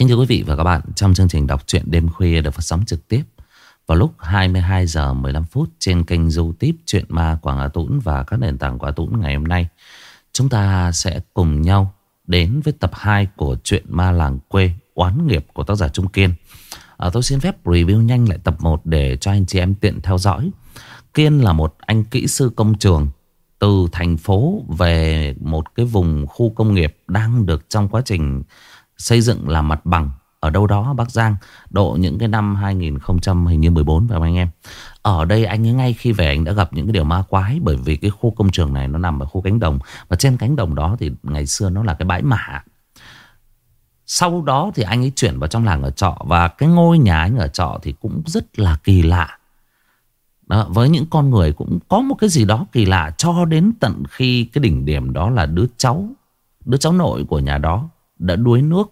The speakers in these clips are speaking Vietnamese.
Kính thưa quý vị và các bạn, trong chương trình đọc truyện đêm khuya được phát sóng trực tiếp vào lúc 22 giờ 15 phút trên kênh YouTube Truyện Ma Quảng Hà Tũng và các nền tảng Quảng Tũng ngày hôm nay, chúng ta sẽ cùng nhau đến với tập 2 của truyện Ma Làng Quê Oán Nghiệp của tác giả Trung Kiên. À, tôi xin phép review nhanh lại tập 1 để cho anh chị em tiện theo dõi. Kiên là một anh kỹ sư công trường từ thành phố về một cái vùng khu công nghiệp đang được trong quá trình xây dựng là mặt bằng ở đâu đó Bắc Giang độ những cái năm 2014 phải không anh em? Ở đây anh ấy ngay khi về anh đã gặp những cái điều ma quái bởi vì cái khu công trường này nó nằm ở khu cánh đồng. Và trên cánh đồng đó thì ngày xưa nó là cái bãi mả sau đó thì anh ấy chuyển vào trong làng ở trọ và cái ngôi nhà anh ở trọ thì cũng rất là kỳ lạ. Đó, với những con người cũng có một cái gì đó kỳ lạ cho đến tận khi cái đỉnh điểm đó là đứa cháu đứa cháu nội của nhà đó đã đuối nước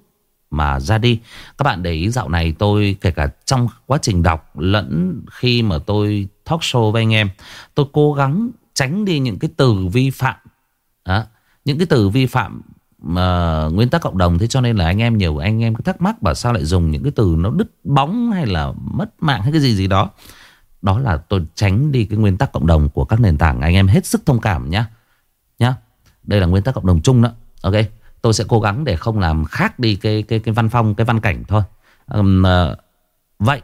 mà ra đi. Các bạn để ý dạo này tôi kể cả trong quá trình đọc lẫn khi mà tôi talk show với anh em, tôi cố gắng tránh đi những cái từ vi phạm. Đó, những cái từ vi phạm mà nguyên tắc cộng đồng thế cho nên là anh em nhiều anh em cứ thắc mắc bảo sao lại dùng những cái từ nó đứt bóng hay là mất mạng hay cái gì gì đó. Đó là tôi tránh đi cái nguyên tắc cộng đồng của các nền tảng anh em hết sức thông cảm nhá. Nhá. Đây là nguyên tắc cộng đồng chung đó. Ok. Tôi sẽ cố gắng để không làm khác đi cái cái cái văn phong, cái văn cảnh thôi. Um, uh, vậy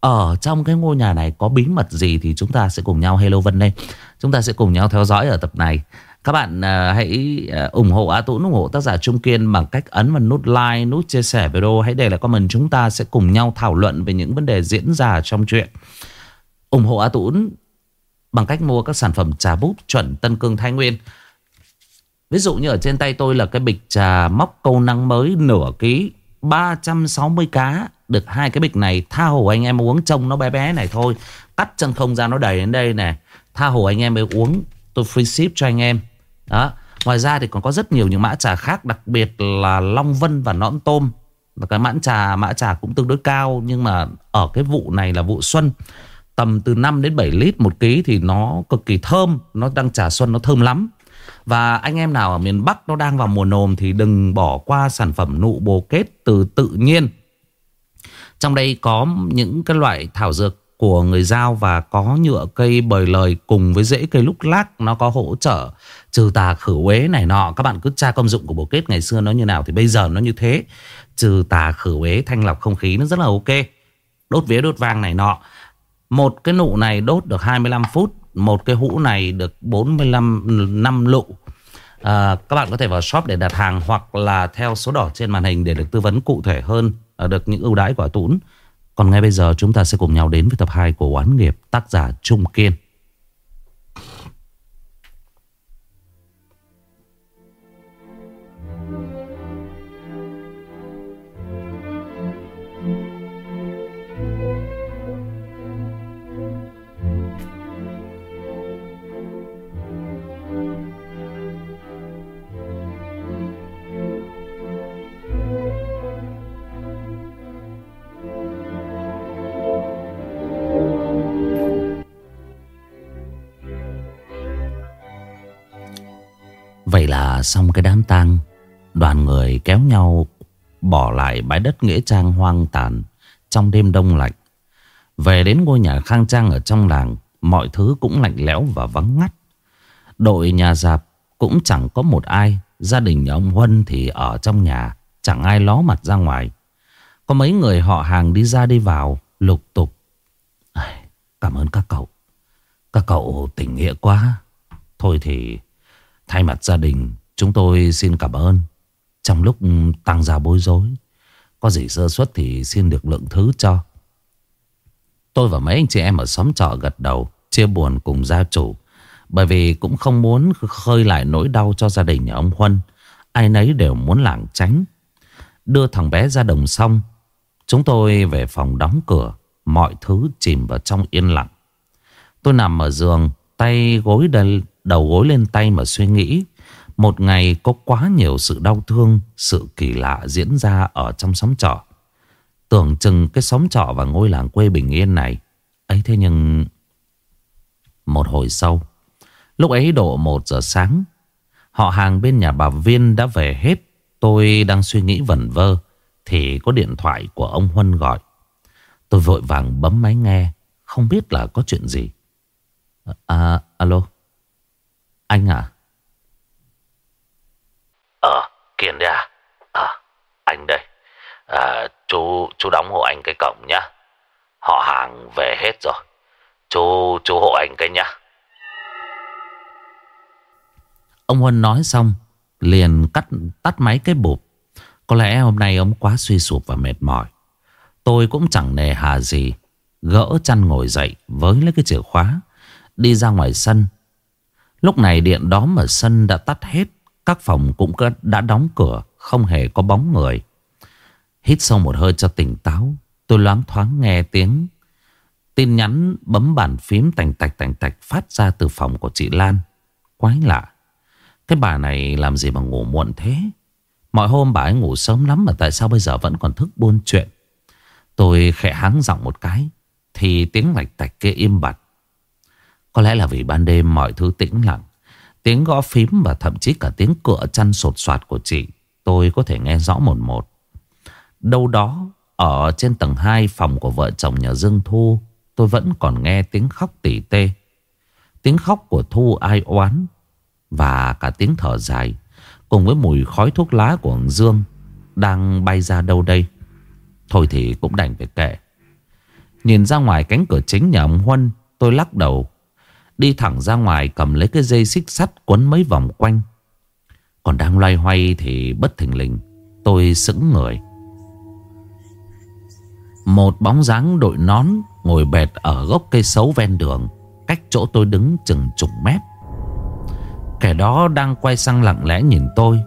ở trong cái ngôi nhà này có bí mật gì thì chúng ta sẽ cùng nhau Hello Vân đây. Chúng ta sẽ cùng nhau theo dõi ở tập này. Các bạn uh, hãy uh, ủng hộ A tuấn ủng hộ tác giả Trung Kiên bằng cách ấn vào nút like, nút chia sẻ video. Hãy để lại comment chúng ta sẽ cùng nhau thảo luận về những vấn đề diễn ra trong chuyện. ủng hộ A tuấn bằng cách mua các sản phẩm trà búp chuẩn Tân Cương Thái Nguyên. Ví dụ như ở trên tay tôi là cái bịch trà móc câu năng mới nửa ký 360 cá. Được hai cái bịch này, Tha hồ anh em uống trông nó bé bé này thôi. Cắt chân không ra, nó đầy đến đây nè. Tha hồ anh em mới uống, Tôi free ship cho anh em. Đó. Ngoài ra thì còn có rất nhiều những mã trà khác, Đặc biệt là Long Vân và Nõn Tôm. Và cái mã trà mã trà cũng tương đối cao, Nhưng mà ở cái vụ này là vụ xuân. Tầm từ 5 đến 7 lít một ký Thì nó cực kỳ thơm, Nó đang trà xuân nó thơm lắm và anh em nào ở miền Bắc nó đang vào mùa nồm thì đừng bỏ qua sản phẩm nụ bồ kết từ tự nhiên. Trong đây có những cái loại thảo dược của người giao và có nhựa cây bời lời cùng với rễ cây lúc lác nó có hỗ trợ trừ tà khử uế này nọ. Các bạn cứ tra công dụng của bồ kết ngày xưa nó như nào thì bây giờ nó như thế. Trừ tà khử uế, thanh lọc không khí nó rất là ok. Đốt vía đốt vang này nọ. Một cái nụ này đốt được 25 phút một cái hũ này được 45 năm lụ. À, Các bạn có thể vào shop để đặt hàng Hoặc là theo số đỏ trên màn hình Để được tư vấn cụ thể hơn à, Được những ưu đãi của Tún. Còn ngay bây giờ chúng ta sẽ cùng nhau đến với tập 2 của Oán Nghiệp Tác giả Trung Kiên. Xong cái đám tang, Đoàn người kéo nhau Bỏ lại bãi đất nghĩa trang hoang tàn Trong đêm đông lạnh. Về đến ngôi nhà khang trang ở trong làng, Mọi thứ cũng lạnh lẽo và vắng ngắt. Đội nhà dạp cũng chẳng có một ai, Gia đình nhà ông Huân thì ở trong nhà, Chẳng ai ló mặt ra ngoài. Có mấy người họ hàng đi ra đi vào, Lục tục. Cảm ơn các cậu. Các cậu tình nghĩa quá. Thôi thì Thay mặt gia đình Chúng tôi xin cảm ơn. Trong lúc ừ, tăng ra bối rối, Có gì sơ suất thì xin được lượng thứ cho. Tôi và mấy anh chị em ở xóm trọ gật đầu, Chia buồn cùng gia chủ. Bởi vì cũng không muốn khơi lại nỗi đau cho gia đình nhà ông Huân. Ai nấy đều muốn lảng tránh. Đưa thằng bé ra đồng xong Chúng tôi về phòng đóng cửa, Mọi thứ chìm vào trong yên lặng. Tôi nằm ở giường, Tay gối đầy đầu gối lên tay mà suy nghĩ. Một ngày có quá nhiều sự đau thương, sự kỳ lạ diễn ra ở trong xóm trọ. Tưởng chừng cái xóm trọ và ngôi làng quê bình yên này. ấy thế nhưng... Một hồi sau, lúc ấy độ một giờ sáng, họ hàng bên nhà bà Viên đã về hết. Tôi đang suy nghĩ vẩn vơ, Thì có điện thoại của ông Huân gọi Tôi vội vàng bấm máy nghe Không biết là có chuyện gì À alo Anh à Ờ Kiên đấy à? À anh đây. À, Chú chú đóng hộ anh cái cổng nhá. Họ hàng về hết rồi. Chú chú hộ anh cái nhá. Ông Huân nói xong Liền cắt tắt máy cái bụp. Có lẽ hôm nay ông quá suy sụp và mệt mỏi. Tôi cũng chẳng nề hà gì Gỡ chăn ngồi dậy Với lấy cái chìa khóa Đi ra ngoài sân. Lúc này điện đóm ở sân đã tắt hết. Các phòng cũng đã đóng cửa, Không hề có bóng người. Hít sâu một hơi cho tỉnh táo, Tôi loáng thoáng nghe tiếng. Tin nhắn bấm bàn phím tành tạch tành tạch Phát ra từ phòng của chị Lan. Quái lạ, Cái bà này làm gì mà ngủ muộn thế? Mọi hôm bà ấy ngủ sớm lắm Mà tại sao bây giờ vẫn còn thức buôn chuyện? Tôi khẽ háng giọng một cái, Thì tiếng lạch tạch kia im bặt. Có lẽ là vì ban đêm mọi thứ tĩnh lặng Tiếng gõ phím và thậm chí cả tiếng cửa chăn sột soạt của chị, Tôi có thể nghe rõ một một. Đâu đó, ở trên tầng 2 phòng của vợ chồng nhà Dương Thu, Tôi vẫn còn nghe tiếng khóc tỉ tê. Tiếng khóc của Thu ai oán Và cả tiếng thở dài Cùng với mùi khói thuốc lá của ông Dương Đang bay ra đâu đây. Thôi thì cũng đành phải kệ. Nhìn ra ngoài cánh cửa chính nhà ông Huân, Tôi lắc đầu Đi thẳng ra ngoài cầm lấy cái dây xích sắt Quấn mấy vòng quanh. Còn đang loay hoay thì bất thình lình, Tôi sững người. Một bóng dáng đội nón Ngồi bệt ở gốc cây xấu ven đường, Cách chỗ tôi đứng chừng chục mét. Kẻ đó đang quay sang lặng lẽ nhìn tôi.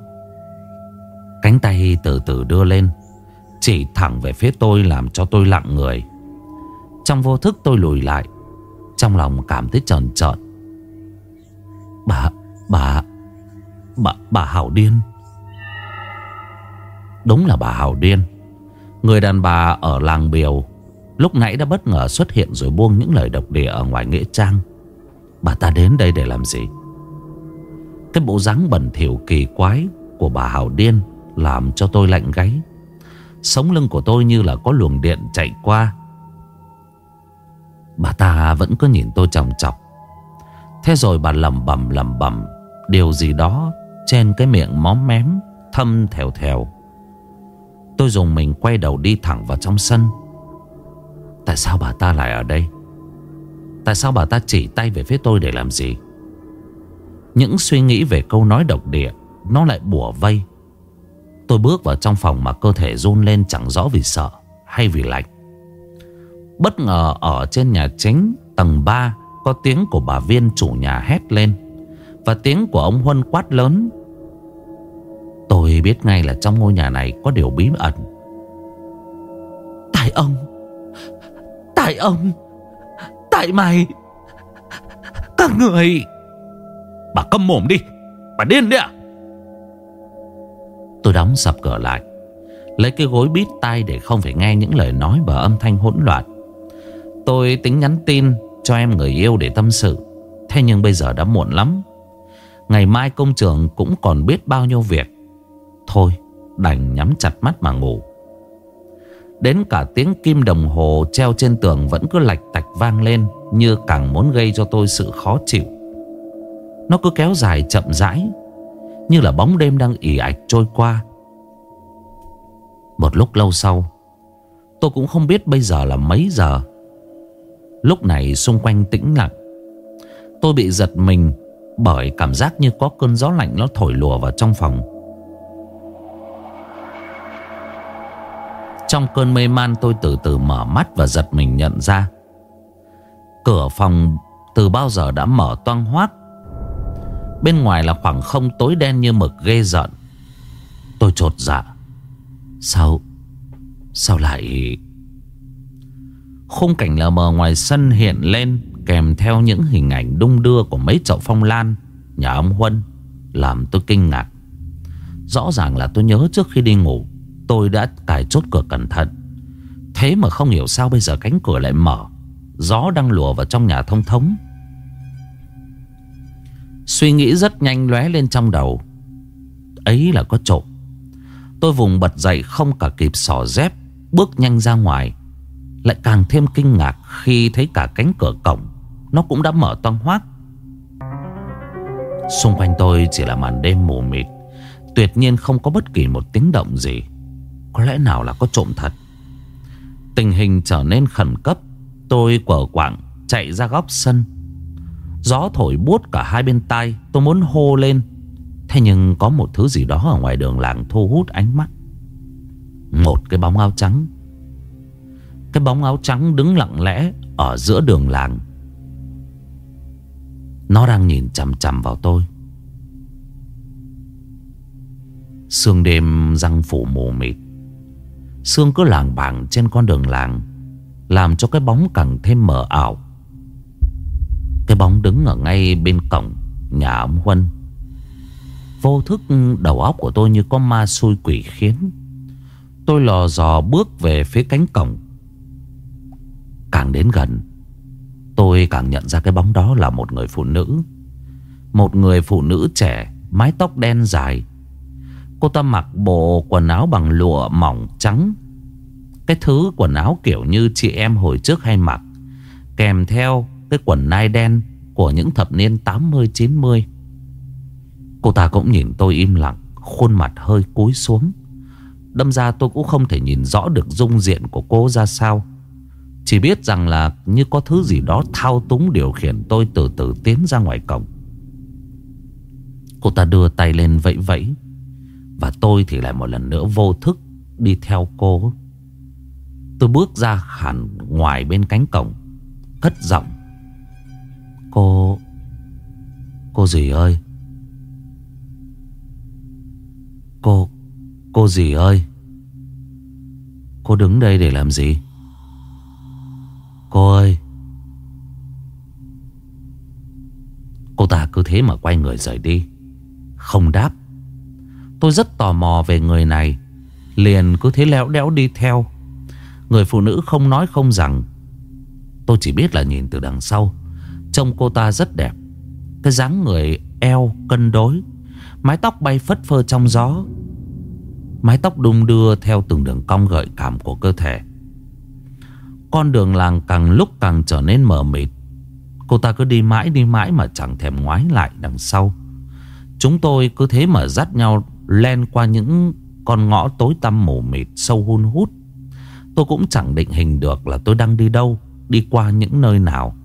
Cánh tay từ từ đưa lên, Chỉ thẳng về phía tôi làm cho tôi lặng người. Trong vô thức tôi lùi lại trong lòng cảm thấy tròn trọn. Bà, bà, bà, bà Hảo Điên. Đúng là bà Hảo Điên. Người đàn bà ở làng Biều Lúc nãy đã bất ngờ xuất hiện rồi buông những lời độc địa ở ngoài Nghĩa Trang. Bà ta đến đây để làm gì? Cái bộ dáng bẩn thỉu kỳ quái của bà Hảo Điên Làm cho tôi lạnh gáy. Sống lưng của tôi như là có luồng điện chạy qua. Bà ta vẫn cứ nhìn tôi chòng chọc. Thế rồi bà lầm bầm lầm bầm Điều gì đó trên cái miệng móm mém, Thâm thèo thèo. Tôi dùng mình quay đầu đi thẳng vào trong sân. Tại sao bà ta lại ở đây? Tại sao bà ta chỉ tay về phía tôi để làm gì? Những suy nghĩ về câu nói độc địa, Nó lại bủa vây. Tôi bước vào trong phòng mà cơ thể run lên chẳng rõ vì sợ hay vì lạnh. Bất ngờ ở trên nhà chính tầng 3 Có tiếng của bà Viên chủ nhà hét lên. Và tiếng của ông Huân quát lớn. Tôi biết ngay là trong ngôi nhà này có điều bí ẩn. Tại ông. Tại ông. Tại mày. Các người. Bà câm mồm đi. Bà điên đấy à? Tôi đóng sập cửa lại, Lấy cái gối bít tai để không phải nghe những lời nói và âm thanh hỗn loạn. Tôi tính nhắn tin cho em người yêu để tâm sự. Thế nhưng bây giờ đã muộn lắm. Ngày mai công trường cũng còn biết bao nhiêu việc. Thôi, đành nhắm chặt mắt mà ngủ. Đến cả tiếng kim đồng hồ treo trên tường vẫn cứ lạch tạch vang lên, Như càng muốn gây cho tôi sự khó chịu. Nó cứ kéo dài chậm rãi, Như là bóng đêm đang ỉ ạch trôi qua. Một lúc lâu sau, Tôi cũng không biết bây giờ là mấy giờ Lúc này xung quanh tĩnh lặng. Tôi bị giật mình Bởi cảm giác như có cơn gió lạnh nó thổi lùa vào trong phòng. Trong cơn mê man tôi từ từ mở mắt và giật mình nhận ra. Cửa phòng từ bao giờ đã mở toang hoác. Bên ngoài là khoảng không tối đen như mực ghê giận Tôi trột dạ. Sao? Sao lại Khung cảnh lờ mờ ngoài sân hiện lên Kèm theo những hình ảnh đung đưa Của mấy chậu phong lan, Nhà ông Huân, Làm tôi kinh ngạc. Rõ ràng là tôi nhớ trước khi đi ngủ, Tôi đã cài chốt cửa cẩn thận. Thế mà không hiểu sao bây giờ cánh cửa lại mở, Gió đang lùa vào trong nhà thông thống. Suy nghĩ rất nhanh lóe lên trong đầu. Ấy là có trộm. Tôi vùng bật dậy không cả kịp xỏ dép, Bước nhanh ra ngoài. Lại càng thêm kinh ngạc khi thấy cả cánh cửa cổng Nó cũng đã mở toang hoác. Xung quanh tôi chỉ là màn đêm mù mịt, Tuyệt nhiên không có bất kỳ một tiếng động gì. Có lẽ nào là có trộm thật? Tình hình trở nên khẩn cấp, Tôi quở quạng chạy ra góc sân. Gió thổi buốt cả hai bên tai, Tôi muốn hô lên. Thế nhưng có một thứ gì đó ở ngoài đường làng thu hút ánh mắt. Một cái bóng áo trắng. Cái bóng áo trắng đứng lặng lẽ Ở giữa đường làng. Nó đang nhìn chằm chằm vào tôi. Sương đêm răng phủ mù mịt. Sương cứ làng bảng trên con đường làng, Làm cho cái bóng càng thêm mờ ảo. Cái bóng đứng ở ngay bên cổng Nhà ông Huân. Vô thức đầu óc của tôi như có ma xui quỷ khiến. Tôi lò dò bước về phía cánh cổng. Càng đến gần, Tôi càng nhận ra cái bóng đó là một người phụ nữ. Một người phụ nữ trẻ, Mái tóc đen dài, Cô ta mặc bộ quần áo bằng lụa mỏng trắng. Cái thứ quần áo kiểu như chị em hồi trước hay mặc, Kèm theo cái quần nai đen Của những thập niên 80-90 Cô ta cũng nhìn tôi im lặng, Khuôn mặt hơi cúi xuống. Đâm ra tôi cũng không thể nhìn rõ được dung diện của cô ra sao. Chỉ biết rằng là như có thứ gì đó thao túng điều khiển tôi từ từ tiến ra ngoài cổng. Cô ta đưa tay lên vẫy vẫy, Và tôi thì lại một lần nữa vô thức đi theo cô. Tôi bước ra hẳn ngoài bên cánh cổng, Cất giọng, Cô Cô gì ơi? Cô Cô gì ơi? Cô đứng đây để làm gì? Cô ơi. Cô ta cứ thế mà quay người rời đi. Không đáp. Tôi rất tò mò về người này. Liền cứ thế léo đéo đi theo. Người phụ nữ không nói không rằng. Tôi chỉ biết là nhìn từ đằng sau. Trông cô ta rất đẹp. Cái dáng người eo, cân đối. Mái tóc bay phất phơ trong gió. Mái tóc đung đưa theo từng đường cong gợi cảm của cơ thể. Con đường làng càng lúc càng trở nên mờ mịt. Cô ta cứ đi mãi đi mãi mà chẳng thèm ngoái lại đằng sau. Chúng tôi cứ thế mà dắt nhau len qua những con ngõ tối tăm mù mịt sâu hun hút. Tôi cũng chẳng định hình được là tôi đang đi đâu, Đi qua những nơi nào.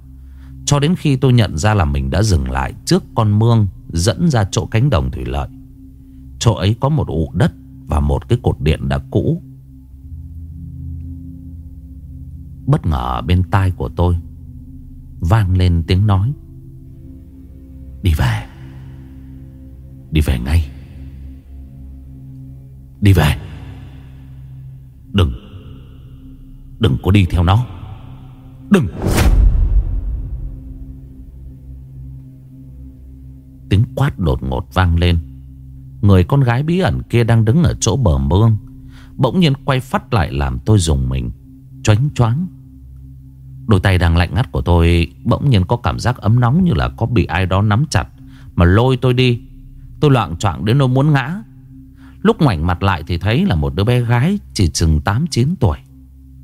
Cho đến khi tôi nhận ra là mình đã dừng lại trước con mương Dẫn ra chỗ cánh đồng thủy lợi. Chỗ ấy có một ụ đất Và một cái cột điện đã cũ. Bất ngờ bên tai của tôi Vang lên tiếng nói. Đi về. Đi về ngay. Đi về. Đừng. Đừng có đi theo nó. Đừng. Tiếng quát đột ngột vang lên. Người con gái bí ẩn kia đang đứng ở chỗ bờ mương, Bỗng nhiên quay phát lại làm tôi dùng mình. Choáng choáng. Đôi tay đang lạnh ngắt của tôi Bỗng nhiên có cảm giác ấm nóng như là có bị ai đó nắm chặt, Mà lôi tôi đi. Tôi loạn choạng đến nỗi muốn ngã. Lúc ngoảnh mặt lại thì thấy là một đứa bé gái Chỉ chừng 8-9 tuổi.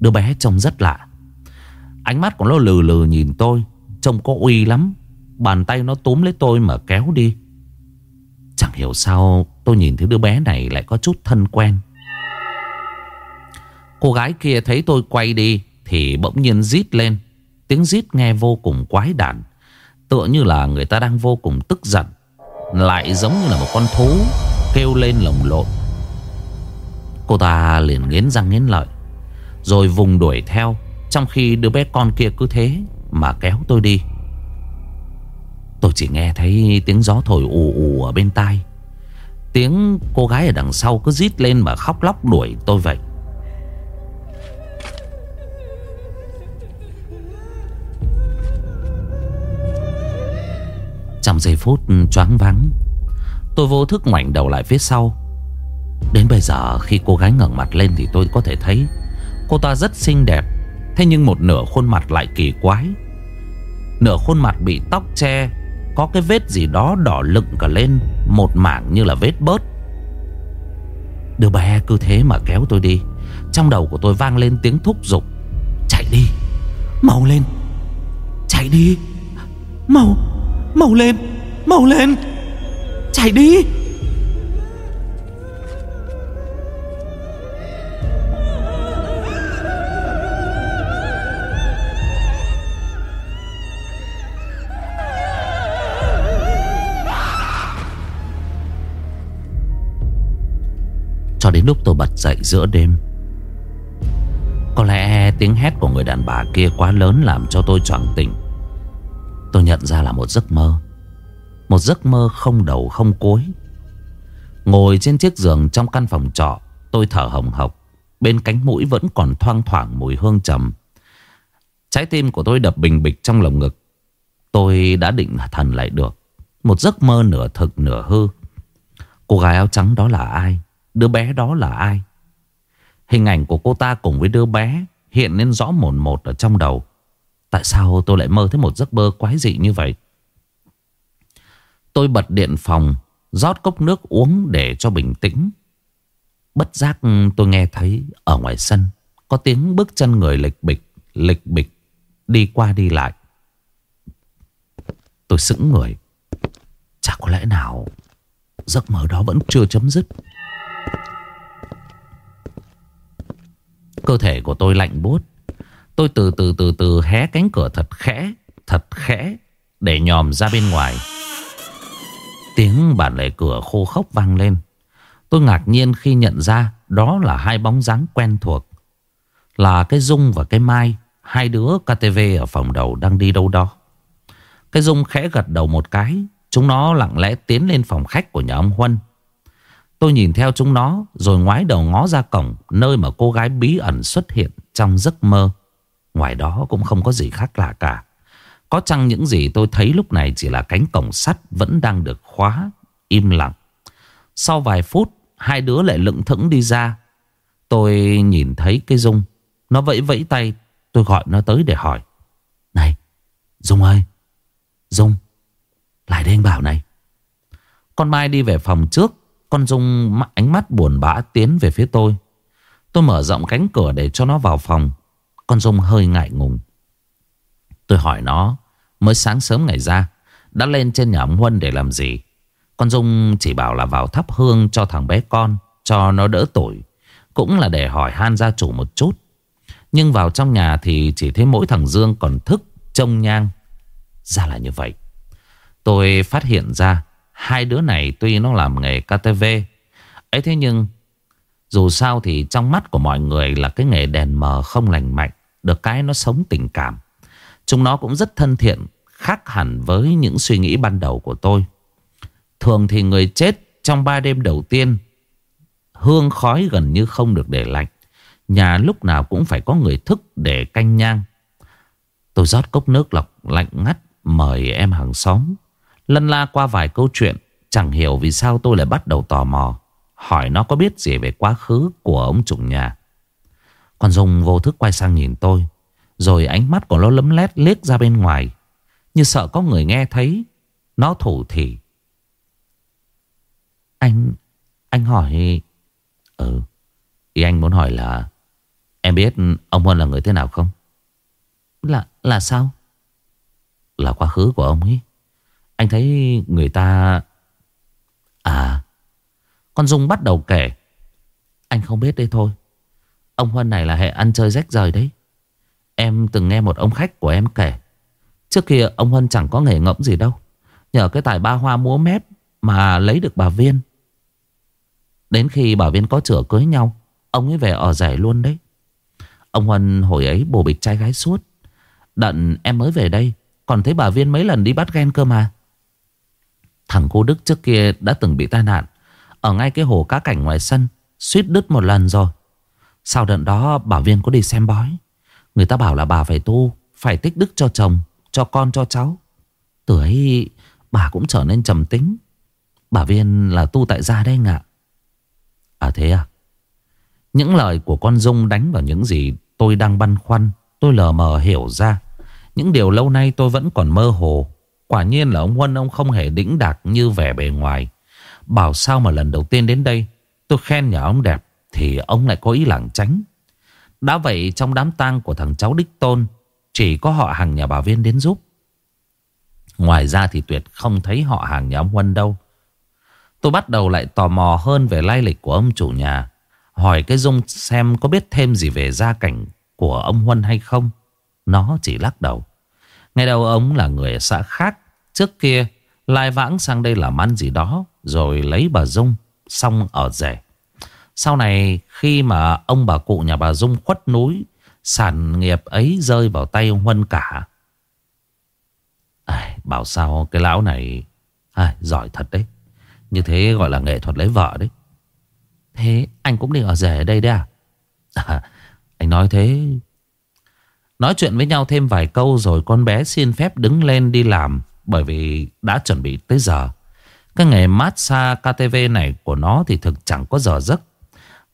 Đứa bé trông rất lạ. Ánh mắt của nó lừ lừ nhìn tôi, Trông có uy lắm. Bàn tay nó túm lấy tôi mà kéo đi. Chẳng hiểu sao tôi nhìn thấy đứa bé này lại có chút thân quen. Cô gái kia thấy tôi quay đi Thì bỗng nhiên rít lên. Tiếng rít nghe vô cùng quái đản, Tựa như là người ta đang vô cùng tức giận. Lại giống như là một con thú Kêu lên lồng lộn. Cô ta liền nghiến răng nghiến lợi, Rồi vùng đuổi theo, Trong khi đứa bé con kia cứ thế Mà kéo tôi đi. Tôi chỉ nghe thấy tiếng gió thổi ù ù ở bên tai. Tiếng cô gái ở đằng sau cứ rít lên mà khóc lóc đuổi tôi vậy. Trong giây phút choáng vắng Tôi vô thức ngoảnh đầu lại phía sau. Đến bây giờ khi cô gái ngẩng mặt lên Thì tôi có thể thấy Cô ta rất xinh đẹp, Thế nhưng một nửa khuôn mặt lại kỳ quái. Nửa khuôn mặt bị tóc che, có cái vết gì đó đỏ lựng cả lên, Một mảng như là vết bớt. Đứa bé cứ thế mà kéo tôi đi, Trong đầu của tôi vang lên tiếng thúc giục. Chạy đi, Mau lên, Chạy đi, Mau Mau lên Mau lên. Chạy đi. Cho đến lúc tôi bật dậy giữa đêm, Có lẽ tiếng hét của người đàn bà kia quá lớn làm cho tôi choàng tỉnh. Tôi nhận ra là một giấc mơ. Một giấc mơ không đầu không cuối. Ngồi trên chiếc giường trong căn phòng trọ, Tôi thở hồng hộc. Bên cánh mũi vẫn còn thoang thoảng mùi hương trầm. Trái tim của tôi đập bình bịch trong lồng ngực. Tôi đã định thần lại được. Một giấc mơ nửa thực nửa hư. Cô gái áo trắng đó là ai? Đứa bé đó là ai? Hình ảnh của cô ta cùng với đứa bé Hiện lên rõ mồn một ở trong đầu. Tại sao tôi lại mơ thấy một giấc mơ quái dị như vậy Tôi bật điện phòng rót cốc nước uống để cho bình tĩnh. Bất giác tôi nghe thấy ở ngoài sân có tiếng bước chân người lịch bịch, lịch bịch đi qua đi lại. Tôi sững người. Chả có lẽ nào giấc mơ đó vẫn chưa chấm dứt. Cơ thể của tôi lạnh buốt. Tôi từ từ từ từ hé cánh cửa thật khẽ, thật khẽ để nhòm ra bên ngoài. Tiếng bản lề cửa khô khốc vang lên. Tôi ngạc nhiên khi nhận ra đó là hai bóng dáng quen thuộc. Là cái Dung và cái Mai, hai đứa KTV ở phòng đầu đang đi đâu đó. Cái Dung khẽ gật đầu một cái, chúng nó lặng lẽ tiến lên phòng khách của nhà ông Huân. Tôi nhìn theo chúng nó rồi ngoái đầu ngó ra cổng nơi mà cô gái bí ẩn xuất hiện trong giấc mơ. Ngoài đó cũng không có gì khác lạ cả. Có chăng những gì tôi thấy lúc này chỉ là cánh cổng sắt vẫn đang được khóa, im lặng. Sau vài phút, hai đứa lại lững thững đi ra. Tôi nhìn thấy cái Dung. Nó vẫy vẫy tay, tôi gọi nó tới để hỏi. Này, Dung ơi, Dung, lại đây anh bảo này. Con Mai đi về phòng trước, con Dung ánh mắt buồn bã tiến về phía tôi. Tôi mở rộng cánh cửa để cho nó vào phòng. Con Dung hơi ngại ngùng. Tôi hỏi nó, Mới sáng sớm ngày ra, Đã lên trên nhà ông Huân để làm gì? Con Dung chỉ bảo là vào thắp hương cho thằng bé con, Cho nó đỡ tuổi Cũng là để hỏi han gia chủ một chút. Nhưng vào trong nhà thì chỉ thấy mỗi thằng Dương còn thức, Trông nhang. Ra là như vậy. Tôi phát hiện ra, Hai đứa này tuy nó làm nghề KTV ấy thế nhưng Dù sao thì trong mắt của mọi người Là cái nghề đèn mờ không lành mạnh. Được cái nó sống tình cảm. Chúng nó cũng rất thân thiện, Khác hẳn với những suy nghĩ ban đầu của tôi. Thường thì người chết trong ba đêm đầu tiên, Hương khói gần như không được để lạnh. Nhà lúc nào cũng phải có người thức để canh nhang. Tôi rót cốc nước lọc lạnh ngắt, Mời em hàng xóm. Lân la qua vài câu chuyện, Chẳng hiểu vì sao tôi lại bắt đầu tò mò. Hỏi nó có biết gì về quá khứ của ông chủ nhà. Còn Dung vô thức quay sang nhìn tôi, rồi ánh mắt của nó lấm lét liếc ra bên ngoài, Như sợ có người nghe thấy. Nó thủ thì, Anh Anh hỏi Ừ Ý anh muốn hỏi là, Em biết ông Huân là người thế nào không? Là là sao? Là quá khứ của ông ấy. Anh thấy người ta À. Con Dung bắt đầu kể, Anh không biết đây thôi. Ông Huân này là hệ ăn chơi rách rời đấy. Em từng nghe một ông khách của em kể, Trước kia ông Huân chẳng có nghề ngỗng gì đâu. Nhờ cái tài ba hoa múa mép Mà lấy được bà Viên. Đến khi bà Viên có chữa cưới nhau, Ông ấy về ở rẻ luôn đấy. Ông Huân hồi ấy bồ bịch trai gái suốt. Đận em mới về đây, Còn thấy bà Viên mấy lần đi bắt ghen cơ mà. Thằng cô Đức trước kia đã từng bị tai nạn. Ở ngay cái hồ cá cảnh ngoài sân, Suýt đứt một lần rồi. Sau đợt đó, bà Viên có đi xem bói. Người ta bảo là bà phải tu, Phải tích đức cho chồng, Cho con, cho cháu. Từ ấy, bà cũng trở nên trầm tính. Bà Viên là tu tại gia đấy anh ạ. À thế à? Những lời của con Dung đánh vào những gì tôi đang băn khoăn, Tôi lờ mờ hiểu ra. Những điều lâu nay tôi vẫn còn mơ hồ. Quả nhiên là ông Huân, ông không hề đĩnh đạc như vẻ bề ngoài. Bảo sao mà lần đầu tiên đến đây, Tôi khen nhà ông đẹp. Thì ông lại có ý lảng tránh. Đã vậy, trong đám tang của thằng cháu Đích Tôn, Chỉ có họ hàng nhà bà Viên đến giúp. Ngoài ra thì Tuyệt không thấy họ hàng nhà ông Huân đâu. Tôi bắt đầu lại tò mò hơn về lai lịch của ông chủ nhà, Hỏi cái Dung xem có biết thêm gì về gia cảnh của ông Huân hay không. Nó chỉ lắc đầu. Ngày đầu ông là người ở xã khác, Trước kia lai vãng sang đây làm ăn gì đó, Rồi lấy bà Dung, Xong ở rẻ. Sau này khi mà ông bà cụ nhà bà Dung khuất núi Sản nghiệp ấy rơi vào tay ông Huân cả à, Bảo sao cái lão này à, Giỏi thật đấy Như thế gọi là nghệ thuật lấy vợ đấy Thế anh cũng định ở rể ở đây đấy à? à Anh nói thế Nói chuyện với nhau thêm vài câu rồi con bé xin phép đứng lên đi làm bởi vì đã chuẩn bị tới giờ. Cái nghề massage KTV này của nó thì thực chẳng có giờ giấc.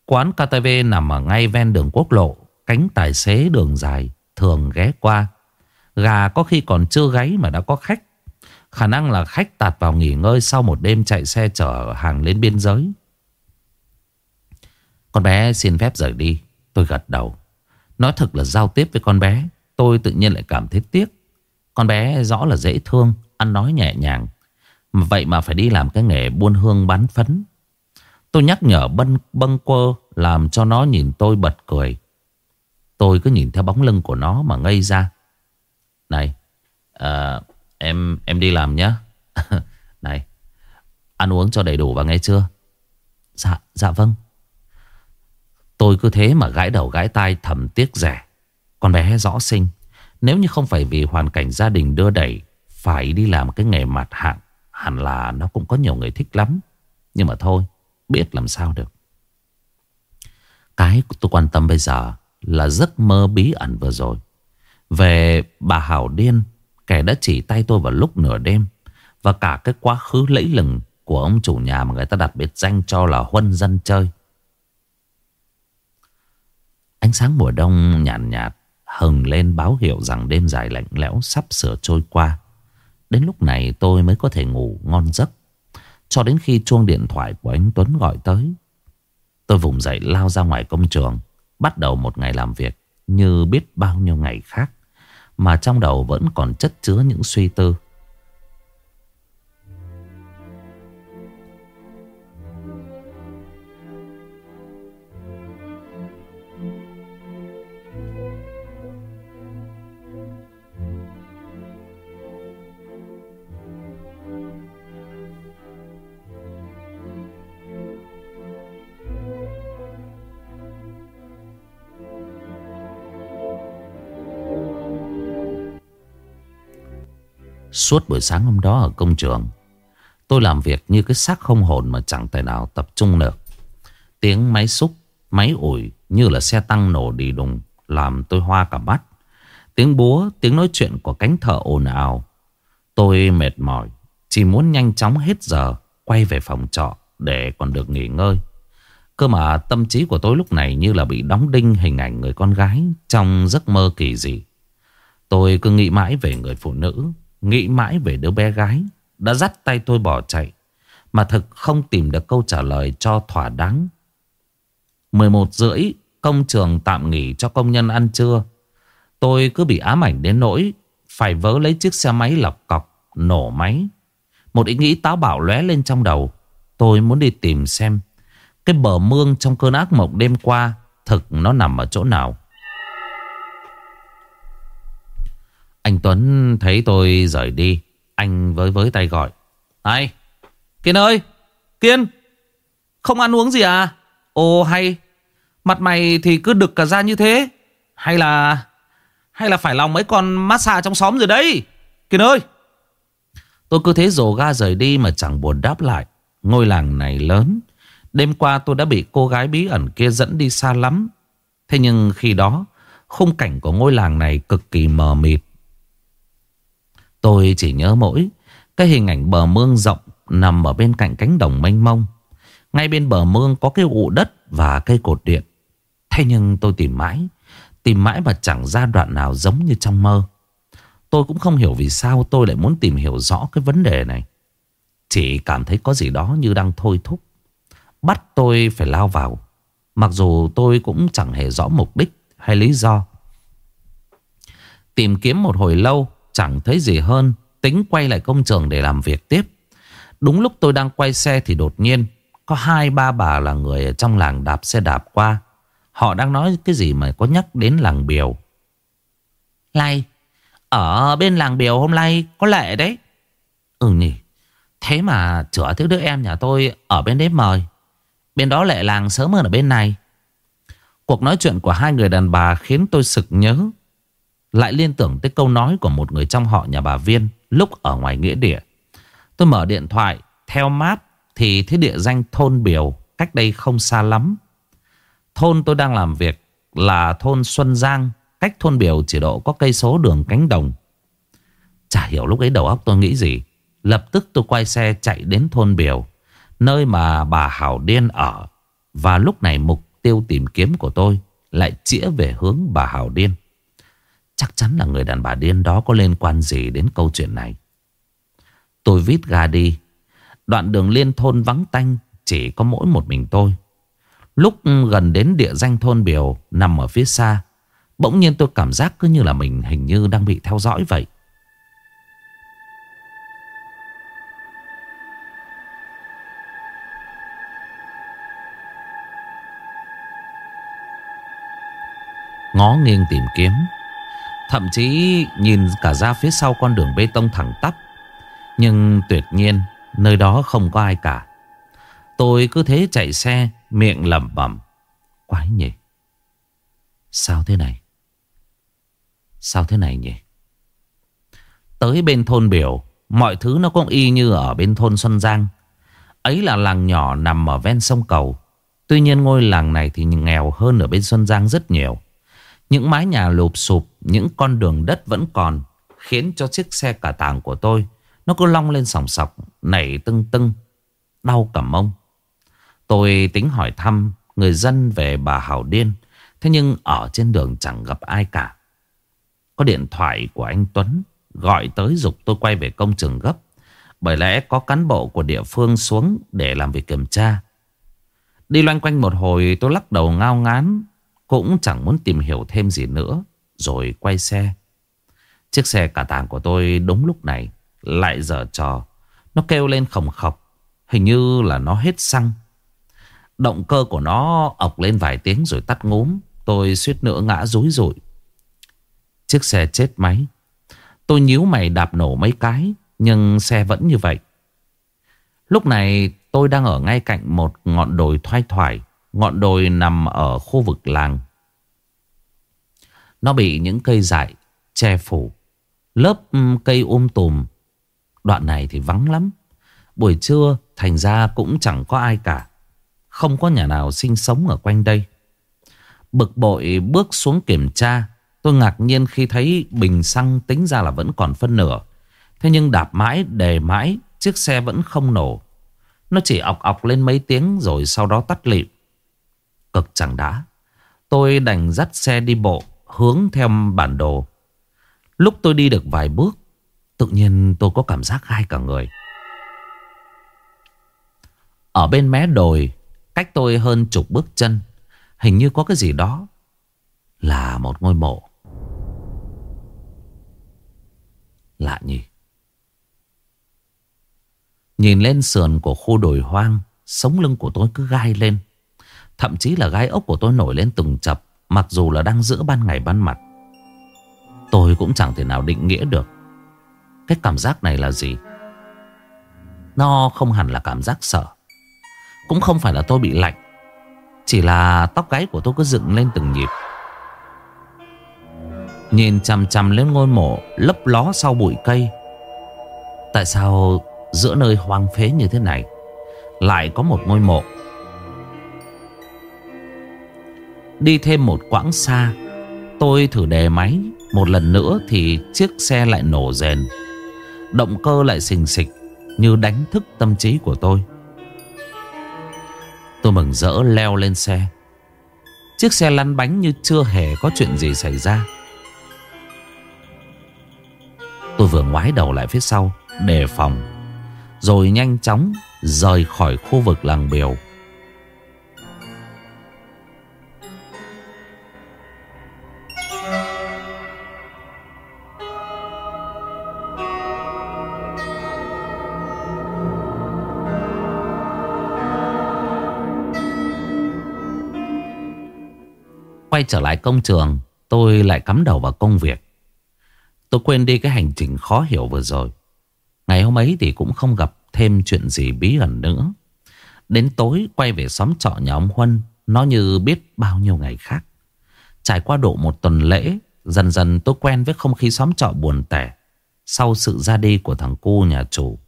Quán KTV nằm ở ngay ven đường quốc lộ, cánh tài xế đường dài thường ghé qua. Gà có khi còn chưa gáy mà đã có khách. Khả năng là khách tạt vào nghỉ ngơi sau một đêm chạy xe chở hàng lên biên giới. Con bé xin phép rời đi. Tôi gật đầu. Nói thật là giao tiếp với con bé Tôi tự nhiên lại cảm thấy tiếc Con bé rõ là dễ thương Ăn nói nhẹ nhàng Vậy mà phải đi làm cái nghề buôn hương bán phấn Tôi nhắc nhở bân bâng quơ Làm cho nó nhìn tôi bật cười. Tôi cứ nhìn theo bóng lưng của nó mà ngây ra. Này à, Em em đi làm nhá. Này Ăn uống cho đầy đủ và nghe chưa? Dạ dạ vâng. Tôi cứ thế mà gãi đầu gãi tai thầm tiếc rẻ. Con bé rõ sinh Nếu như không phải vì hoàn cảnh gia đình đưa đẩy Phải đi làm cái nghề mặt hạng Hẳn là nó cũng có nhiều người thích lắm. Nhưng mà thôi Biết làm sao được Cái tôi quan tâm bây giờ Là giấc mơ bí ẩn vừa rồi Về bà Hảo Điên Kẻ đã chỉ tay tôi vào lúc nửa đêm Và cả cái quá khứ lẫy lừng Của ông chủ nhà mà người ta đặt biệt danh cho là Huân dân chơi Ánh sáng mùa đông nhàn nhạt, nhạt hừng lên báo hiệu rằng đêm dài lạnh lẽo sắp sửa trôi qua. Đến lúc này tôi mới có thể ngủ ngon giấc. Cho đến khi chuông điện thoại của anh Tuấn gọi tới. Tôi vùng dậy lao ra ngoài công trường. Bắt đầu một ngày làm việc như biết bao nhiêu ngày khác. Mà trong đầu vẫn còn chất chứa những suy tư. Suốt buổi sáng hôm đó ở công trường Tôi làm việc như cái xác không hồn mà chẳng thể nào tập trung được. Tiếng máy xúc, máy ủi như là xe tăng nổ đi đùng Làm tôi hoa cả mắt. Tiếng búa, tiếng nói chuyện của cánh thợ ồn ào. Tôi mệt mỏi Chỉ muốn nhanh chóng hết giờ Quay về phòng trọ để còn được nghỉ ngơi. Cơ mà tâm trí của tôi lúc này như là bị đóng đinh hình ảnh người con gái Trong giấc mơ kỳ dị. Tôi cứ nghĩ mãi về người phụ nữ Nghĩ mãi về đứa bé gái, Đã dắt tay tôi bỏ chạy, Mà thực không tìm được câu trả lời cho thỏa đáng. 11 rưỡi, Công trường tạm nghỉ cho công nhân ăn trưa. Tôi cứ bị ám ảnh đến nỗi Phải vớ lấy chiếc xe máy lọc cọc, Nổ máy. Một ý nghĩ táo bạo lóe lên trong đầu. Tôi muốn đi tìm xem Cái bờ mương trong cơn ác mộng đêm qua Thực nó nằm ở chỗ nào. Anh Tuấn thấy tôi rời đi, Anh với với tay gọi. Này, Kiên ơi, Kiên, Không ăn uống gì à? Ồ, hay, Mặt mày thì cứ đực cả ra như thế. Hay là Hay là phải lòng mấy con massage trong xóm rồi đấy? Kiên ơi! Tôi cứ thế rồ ga rời đi mà chẳng buồn đáp lại. Ngôi làng này lớn. Đêm qua tôi đã bị cô gái bí ẩn kia dẫn đi xa lắm. Thế nhưng khi đó, Khung cảnh của ngôi làng này cực kỳ mờ mịt. Tôi chỉ nhớ mỗi cái hình ảnh bờ mương rộng nằm ở bên cạnh cánh đồng mênh mông. Ngay bên bờ mương có cái ụ đất và cây cột điện. Thế nhưng tôi tìm mãi, tìm mãi mà chẳng ra đoạn nào giống như trong mơ. Tôi cũng không hiểu vì sao tôi lại muốn tìm hiểu rõ cái vấn đề này. Chỉ cảm thấy có gì đó như đang thôi thúc. Bắt tôi phải lao vào Mặc dù tôi cũng chẳng hề rõ mục đích hay lý do Tìm kiếm một hồi lâu Chẳng thấy gì hơn Tính quay lại công trường để làm việc tiếp. Đúng lúc tôi đang quay xe thì đột nhiên Có hai ba bà là người ở trong làng đạp xe đạp qua. Họ đang nói cái gì mà có nhắc đến làng Biều Lai Ở bên làng Biều hôm nay có lệ đấy. Ừ nhỉ Thế mà chữa thứ đứa em nhà tôi Ở bên đấy mời. Bên đó lệ làng sớm hơn ở bên này. Cuộc nói chuyện của hai người đàn bà Khiến tôi sực nhớ lại liên tưởng tới câu nói của một người trong họ nhà bà Viên Lúc ở ngoài nghĩa địa. Tôi mở điện thoại, Theo map Thì thấy địa danh thôn Biểu, Cách đây không xa lắm. Thôn tôi đang làm việc Là thôn Xuân Giang, Cách thôn Biểu chỉ độ có cây số đường cánh đồng. Chả hiểu lúc ấy đầu óc tôi nghĩ gì, Lập tức tôi quay xe chạy đến thôn Biểu, Nơi mà bà Hảo Điên ở. Và lúc này mục tiêu tìm kiếm của tôi Lại chĩa về hướng bà Hảo Điên. Chắc chắn là người đàn bà điên đó có liên quan gì đến câu chuyện này. Tôi vít ga đi. Đoạn đường liên thôn vắng tanh Chỉ có mỗi một mình tôi. Lúc gần đến địa danh thôn Biểu, Nằm ở phía xa, Bỗng nhiên tôi cảm giác cứ như là mình hình như đang bị theo dõi vậy. Ngó nghiêng tìm kiếm. Thậm chí nhìn cả ra phía sau con đường bê tông thẳng tắp. Nhưng tuyệt nhiên, Nơi đó không có ai cả. Tôi cứ thế chạy xe, Miệng lẩm bẩm. Quái nhỉ? Sao thế này? Sao thế này nhỉ? Tới bên thôn biểu, Mọi thứ nó cũng y như ở bên thôn Xuân Giang. Ấy là làng nhỏ nằm ở ven sông cầu. Tuy nhiên ngôi làng này thì nghèo hơn ở bên Xuân Giang rất nhiều những mái nhà lụp sụp, những con đường đất vẫn còn, khiến cho chiếc xe cả tàng của tôi, nó cứ long lên sòng sọc, nảy tưng tưng, đau cả mông. Tôi tính hỏi thăm người dân về bà Hảo Điên, thế nhưng ở trên đường chẳng gặp ai cả. Có điện thoại của anh Tuấn gọi tới dục tôi quay về công trường gấp, bởi lẽ có cán bộ của địa phương xuống để làm việc kiểm tra. Đi loanh quanh một hồi tôi lắc đầu ngao ngán cũng chẳng muốn tìm hiểu thêm gì nữa, Rồi quay xe. Chiếc xe cả tàng của tôi đúng lúc này Lại dở trò. Nó kêu lên khổng khọc, Hình như là nó hết xăng. Động cơ của nó ọc lên vài tiếng rồi tắt ngúm. Tôi suýt nữa ngã rúi rụi. Chiếc xe chết máy. Tôi nhíu mày đạp nổ mấy cái, Nhưng xe vẫn như vậy. Lúc này tôi đang ở ngay cạnh một ngọn đồi thoai thoải. Ngọn đồi nằm ở khu vực làng. Nó bị những cây dại che phủ. Lớp cây um tùm. Đoạn này thì vắng lắm. Buổi trưa thành ra cũng chẳng có ai cả. Không có nhà nào sinh sống ở quanh đây. Bực bội bước xuống kiểm tra. Tôi ngạc nhiên khi thấy bình xăng tính ra là vẫn còn phân nửa. Thế nhưng đạp mãi, đề mãi, chiếc xe vẫn không nổ. Nó chỉ ọc ọc lên mấy tiếng rồi sau đó tắt lịm cực chẳng đã. Tôi đành dắt xe đi bộ hướng theo bản đồ. Lúc tôi đi được vài bước, tự nhiên tôi có cảm giác gai cả người. Ở bên mé đồi, cách tôi hơn chục bước chân, hình như có cái gì đó. Là một ngôi mộ. Lạ nhỉ. Nhìn lên sườn của khu đồi hoang, sống lưng của tôi cứ gai lên. Thậm chí là gai ốc của tôi nổi lên từng chập, Mặc dù là đang giữa ban ngày ban mặt. Tôi cũng chẳng thể nào định nghĩa được. Cái cảm giác này là gì? Nó không hẳn là cảm giác sợ. Cũng không phải là tôi bị lạnh. Chỉ là tóc gáy của tôi cứ dựng lên từng nhịp. Nhìn chằm chằm lên ngôi mộ Lấp ló sau bụi cây. Tại sao giữa nơi hoang phế như thế này Lại có một ngôi mộ Đi thêm một quãng xa. Tôi thử đề máy, Một lần nữa thì chiếc xe lại nổ rèn Động cơ lại xình xịch, Như đánh thức tâm trí của tôi. Tôi mừng rỡ leo lên xe. Chiếc xe lăn bánh như chưa hề có chuyện gì xảy ra. Tôi vừa ngoái đầu lại phía sau, Đề phòng, Rồi nhanh chóng rời khỏi khu vực làng biểu. Quay trở lại công trường, Tôi lại cắm đầu vào công việc. Tôi quên đi cái hành trình khó hiểu vừa rồi. Ngày hôm ấy thì cũng không gặp thêm chuyện gì bí ẩn nữa. Đến tối quay về xóm trọ nhà ông Huân, Nó như biết bao nhiêu ngày khác. Trải qua độ một tuần lễ, Dần dần tôi quen với không khí xóm trọ buồn tẻ Sau sự ra đi của thằng cu nhà chủ.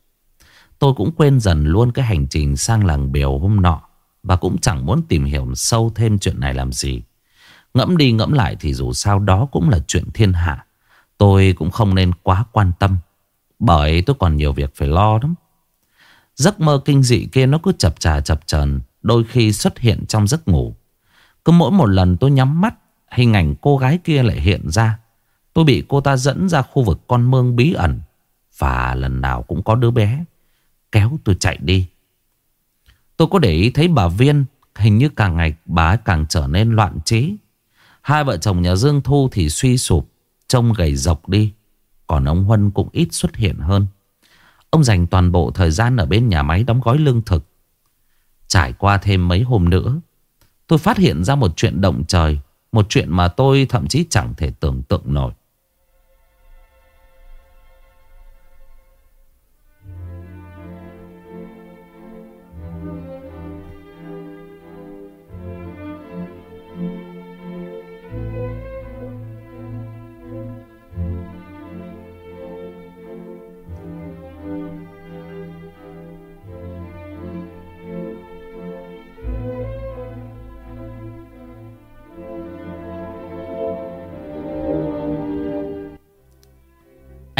Tôi cũng quên dần luôn cái hành trình sang làng biểu hôm nọ Và cũng chẳng muốn tìm hiểu sâu thêm chuyện này làm gì. Ngẫm đi ngẫm lại thì dù sao đó cũng là chuyện thiên hạ. Tôi cũng không nên quá quan tâm, Bởi tôi còn nhiều việc phải lo lắm. Giấc mơ kinh dị kia nó cứ chập trà chập chờn, Đôi khi xuất hiện trong giấc ngủ. Cứ mỗi một lần tôi nhắm mắt, Hình ảnh cô gái kia lại hiện ra. Tôi bị cô ta dẫn ra khu vực con mương bí ẩn, Và lần nào cũng có đứa bé Kéo tôi chạy đi. Tôi có để ý thấy bà Viên, Hình như càng ngày bà càng trở nên loạn trí. Hai vợ chồng nhà Dương Thu thì suy sụp, Trông gầy dọc đi, Còn ông Huân cũng ít xuất hiện hơn. Ông dành toàn bộ thời gian ở bên nhà máy đóng gói lương thực. Trải qua thêm mấy hôm nữa, Tôi phát hiện ra một chuyện động trời, Một chuyện mà tôi thậm chí chẳng thể tưởng tượng nổi.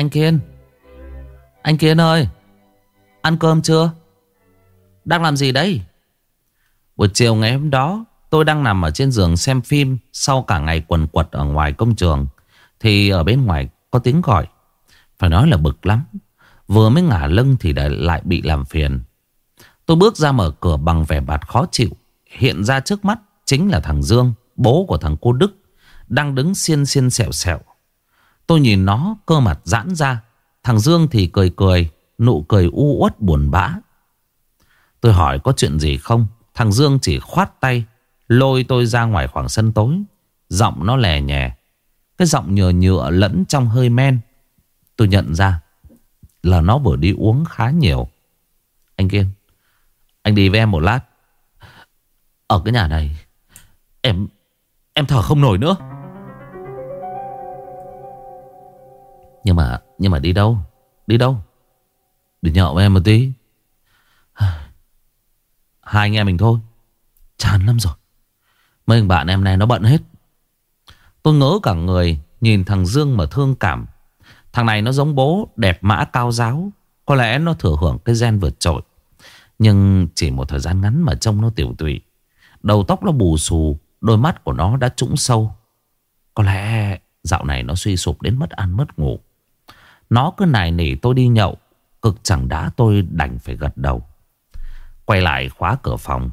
Anh Kiên. Anh Kiên ơi, Ăn cơm chưa? Đang làm gì đấy? Buổi chiều ngày hôm đó, Tôi đang nằm ở trên giường xem phim Sau cả ngày quần quật ở ngoài công trường. Thì ở bên ngoài có tiếng gọi. Phải nói là bực lắm. Vừa mới ngả lưng thì lại bị làm phiền. Tôi bước ra mở cửa bằng vẻ bạt khó chịu. Hiện ra trước mắt chính là thằng Dương, Bố của thằng cô Đức, Đang đứng xiên xiên sẹo sẹo Tôi nhìn nó cơ mặt giãn ra. Thằng Dương thì cười cười, Nụ cười u uất buồn bã. Tôi hỏi có chuyện gì không? Thằng Dương chỉ khoát tay, Lôi tôi ra ngoài khoảng sân tối. Giọng nó lè nhẹ Cái giọng nhựa nhựa lẫn trong hơi men. Tôi nhận ra Là nó vừa đi uống khá nhiều. Anh Kiên, Anh đi với em một lát. Ở cái nhà này, Em Em thở không nổi nữa. Nhưng mà nhưng mà đi đâu? Đi đâu? Đi nhậu với em một tí. Hai anh em mình thôi. Chán lắm rồi. Mấy bạn em này nó bận hết. Tôi ngỡ cả người nhìn thằng Dương mà thương cảm. Thằng này nó giống bố, đẹp mã cao giáo. Có lẽ nó thừa hưởng cái gen vượt trội. Nhưng chỉ một thời gian ngắn mà trông nó tiểu tụy. Đầu tóc nó bù xù, đôi mắt của nó đã trũng sâu. Có lẽ dạo này nó suy sụp đến mất ăn mất ngủ. Nó cứ nài nỉ tôi đi nhậu, Cực chẳng đá tôi đành phải gật đầu. Quay lại khóa cửa phòng.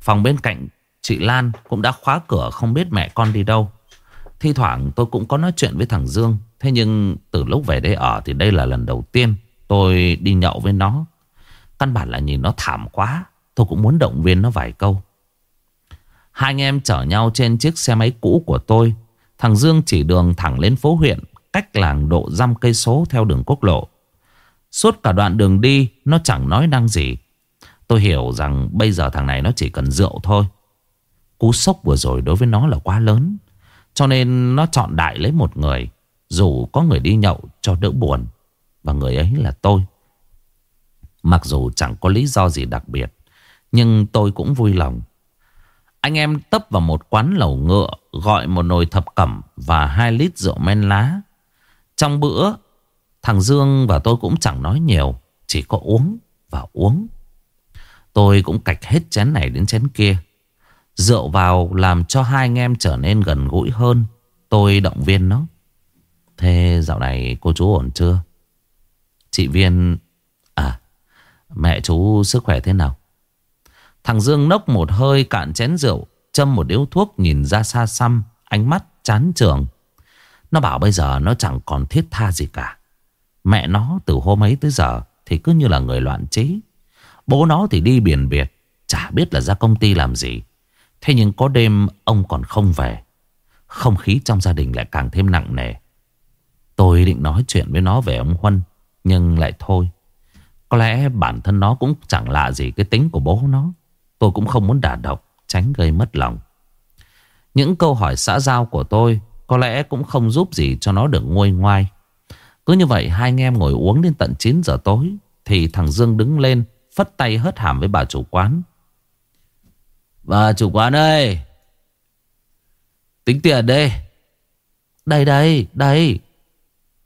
Phòng bên cạnh chị Lan cũng đã khóa cửa không biết mẹ con đi đâu. Thi thoảng tôi cũng có nói chuyện với thằng Dương, Thế nhưng từ lúc về đây ở thì đây là lần đầu tiên tôi đi nhậu với nó. Căn bản là nhìn nó thảm quá, Tôi cũng muốn động viên nó vài câu. Hai anh em chở nhau trên chiếc xe máy cũ của tôi. Thằng Dương chỉ đường thẳng lên phố huyện Cách làng độ dăm cây số theo đường quốc lộ. Suốt cả đoạn đường đi, Nó chẳng nói năng gì. Tôi hiểu rằng bây giờ thằng này nó chỉ cần rượu thôi. Cú sốc vừa rồi đối với nó là quá lớn, Cho nên nó chọn đại lấy một người, Dù có người đi nhậu cho đỡ buồn, Và người ấy là tôi. Mặc dù chẳng có lý do gì đặc biệt, Nhưng tôi cũng vui lòng. Anh em tấp vào một quán lẩu ngựa, Gọi một nồi thập cẩm Và hai lít rượu men lá trong bữa, Thằng Dương và tôi cũng chẳng nói nhiều, Chỉ có uống và uống. Tôi cũng cạch hết chén này đến chén kia. Rượu vào làm cho hai anh em trở nên gần gũi hơn. Tôi động viên nó. Thế dạo này cô chú ổn chưa? Chị Viên À Mẹ chú sức khỏe thế nào? Thằng Dương nốc một hơi cạn chén rượu, Châm một điếu thuốc nhìn ra xa xăm, Ánh mắt chán trường nó bảo bây giờ nó chẳng còn thiết tha gì cả. Mẹ nó từ hôm ấy tới giờ thì cứ như là người loạn trí. Bố nó thì đi biển biệt, chả biết là ra công ty làm gì. Thế nhưng có đêm ông còn không về. Không khí trong gia đình lại càng thêm nặng nề Tôi định nói chuyện với nó về ông Huân Nhưng lại thôi Có lẽ bản thân nó cũng chẳng lạ gì cái tính của bố nó Tôi cũng không muốn đả độc Tránh gây mất lòng Những câu hỏi xã giao của tôi có lẽ cũng không giúp gì cho nó được nguôi ngoai. Cứ như vậy, hai anh em ngồi uống đến tận 9 giờ tối, Thì thằng Dương đứng lên, Phất tay hớt hàm với bà chủ quán. Bà chủ quán ơi! Tính tiền đây. Đây đây đây.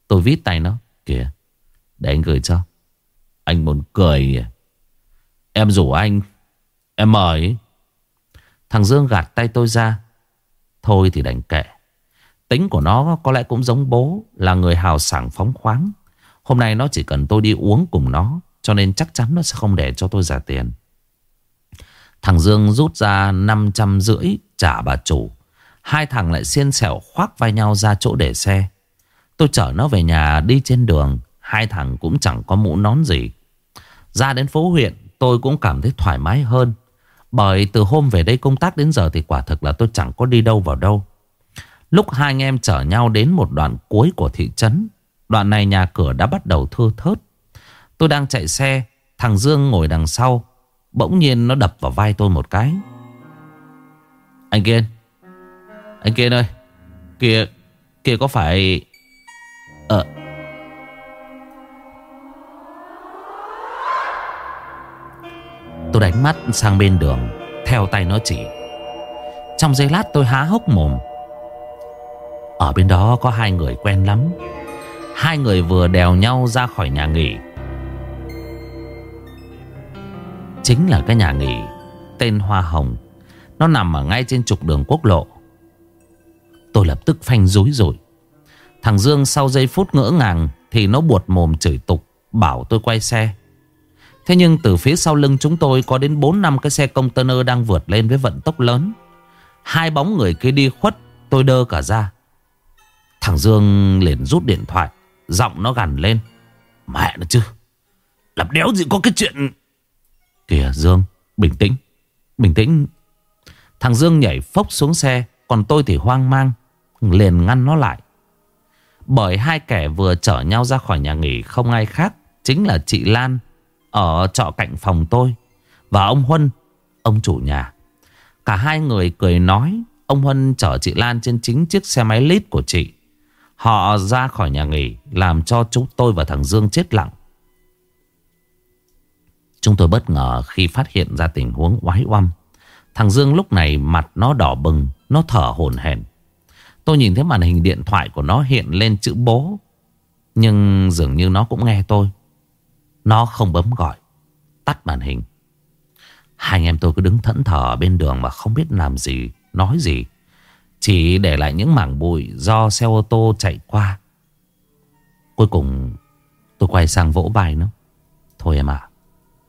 Tôi vít tay nó. Kìa, Để anh gửi cho. Anh muốn cười Em rủ anh. Em mời. Thằng Dương gạt tay tôi ra. Thôi thì đành kệ. Tính của nó có lẽ cũng giống bố, Là người hào sảng phóng khoáng. Hôm nay nó chỉ cần tôi đi uống cùng nó, Cho nên chắc chắn nó sẽ không để cho tôi giả tiền. Thằng Dương rút ra 500 rưỡi trả bà chủ. Hai thằng lại xiên xẻo khoác vai nhau ra chỗ để xe. Tôi chở nó về nhà đi trên đường, Hai thằng cũng chẳng có mũ nón gì. Ra đến phố huyện, tôi cũng cảm thấy thoải mái hơn. Bởi từ hôm về đây công tác đến giờ thì quả thực là tôi chẳng có đi đâu vào đâu. Lúc hai anh em chở nhau đến một đoạn cuối của thị trấn, Đoạn này nhà cửa đã bắt đầu thưa thớt. Tôi đang chạy xe, Thằng Dương ngồi đằng sau, Bỗng nhiên nó đập vào vai tôi một cái. Anh Kiên Anh Kiên ơi Kìa Kìa có phải Ờ. Tôi đánh mắt sang bên đường, Theo tay nó chỉ. Trong giây lát tôi há hốc mồm ở bên đó có hai người quen lắm. Hai người vừa đèo nhau ra khỏi nhà nghỉ. Chính là cái nhà nghỉ, Tên Hoa Hồng. Nó nằm ở ngay trên trục đường quốc lộ. Tôi lập tức phanh rúi rồi. Thằng Dương sau giây phút ngỡ ngàng Thì nó buột mồm chửi tục, Bảo tôi quay xe. Thế nhưng từ phía sau lưng chúng tôi Có đến 4 năm cái xe container đang vượt lên với vận tốc lớn. Hai bóng người kia đi khuất, Tôi đơ cả ra. Thằng Dương liền rút điện thoại, Giọng nó gằn lên. Mẹ nó chứ, Làm đéo gì có cái chuyện Kìa, Dương, Bình tĩnh Bình tĩnh. Thằng Dương nhảy phốc xuống xe, Còn tôi thì hoang mang, Liền ngăn nó lại. Bởi hai kẻ vừa chở nhau ra khỏi nhà nghỉ Không ai khác Chính là chị Lan Ở trọ cạnh phòng tôi Và ông Huân, Ông chủ nhà. Cả hai người cười nói, Ông Huân chở chị Lan trên chính chiếc xe máy lít của chị. Họ ra khỏi nhà nghỉ, Làm cho chúng tôi và thằng Dương chết lặng. Chúng tôi bất ngờ khi phát hiện ra tình huống oái oăm. Thằng Dương lúc này mặt nó đỏ bừng, Nó thở hổn hển. Tôi nhìn thấy màn hình điện thoại của nó hiện lên chữ bố, Nhưng dường như nó cũng nghe tôi. Nó không bấm gọi, Tắt màn hình. Hai anh em tôi cứ đứng thẫn thờ bên đường Mà không biết làm gì, Nói gì. Chỉ để lại những mảng bụi Do xe ô tô chạy qua. Cuối cùng Tôi quay sang vỗ bài nó. Thôi em ạ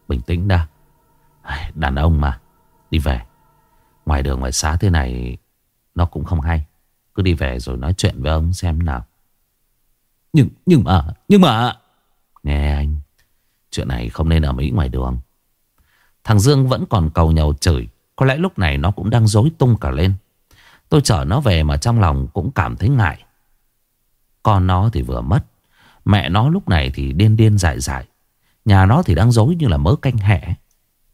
Bình tĩnh đã. Đàn ông mà Đi về. Ngoài đường ngoài xá thế này Nó cũng không hay. Cứ đi về rồi nói chuyện với ông xem nào. Nhưng nhưng mà Nhưng mà. Nghe anh Chuyện này không nên ở Mỹ ngoài đường. Thằng Dương vẫn còn cầu nhầu chửi. Có lẽ lúc này nó cũng đang dối tung cả lên Tôi chở nó về mà trong lòng cũng cảm thấy ngại. Con nó thì vừa mất, Mẹ nó lúc này thì điên điên dại dại. Nhà nó thì đang dối như là mớ canh hẹ.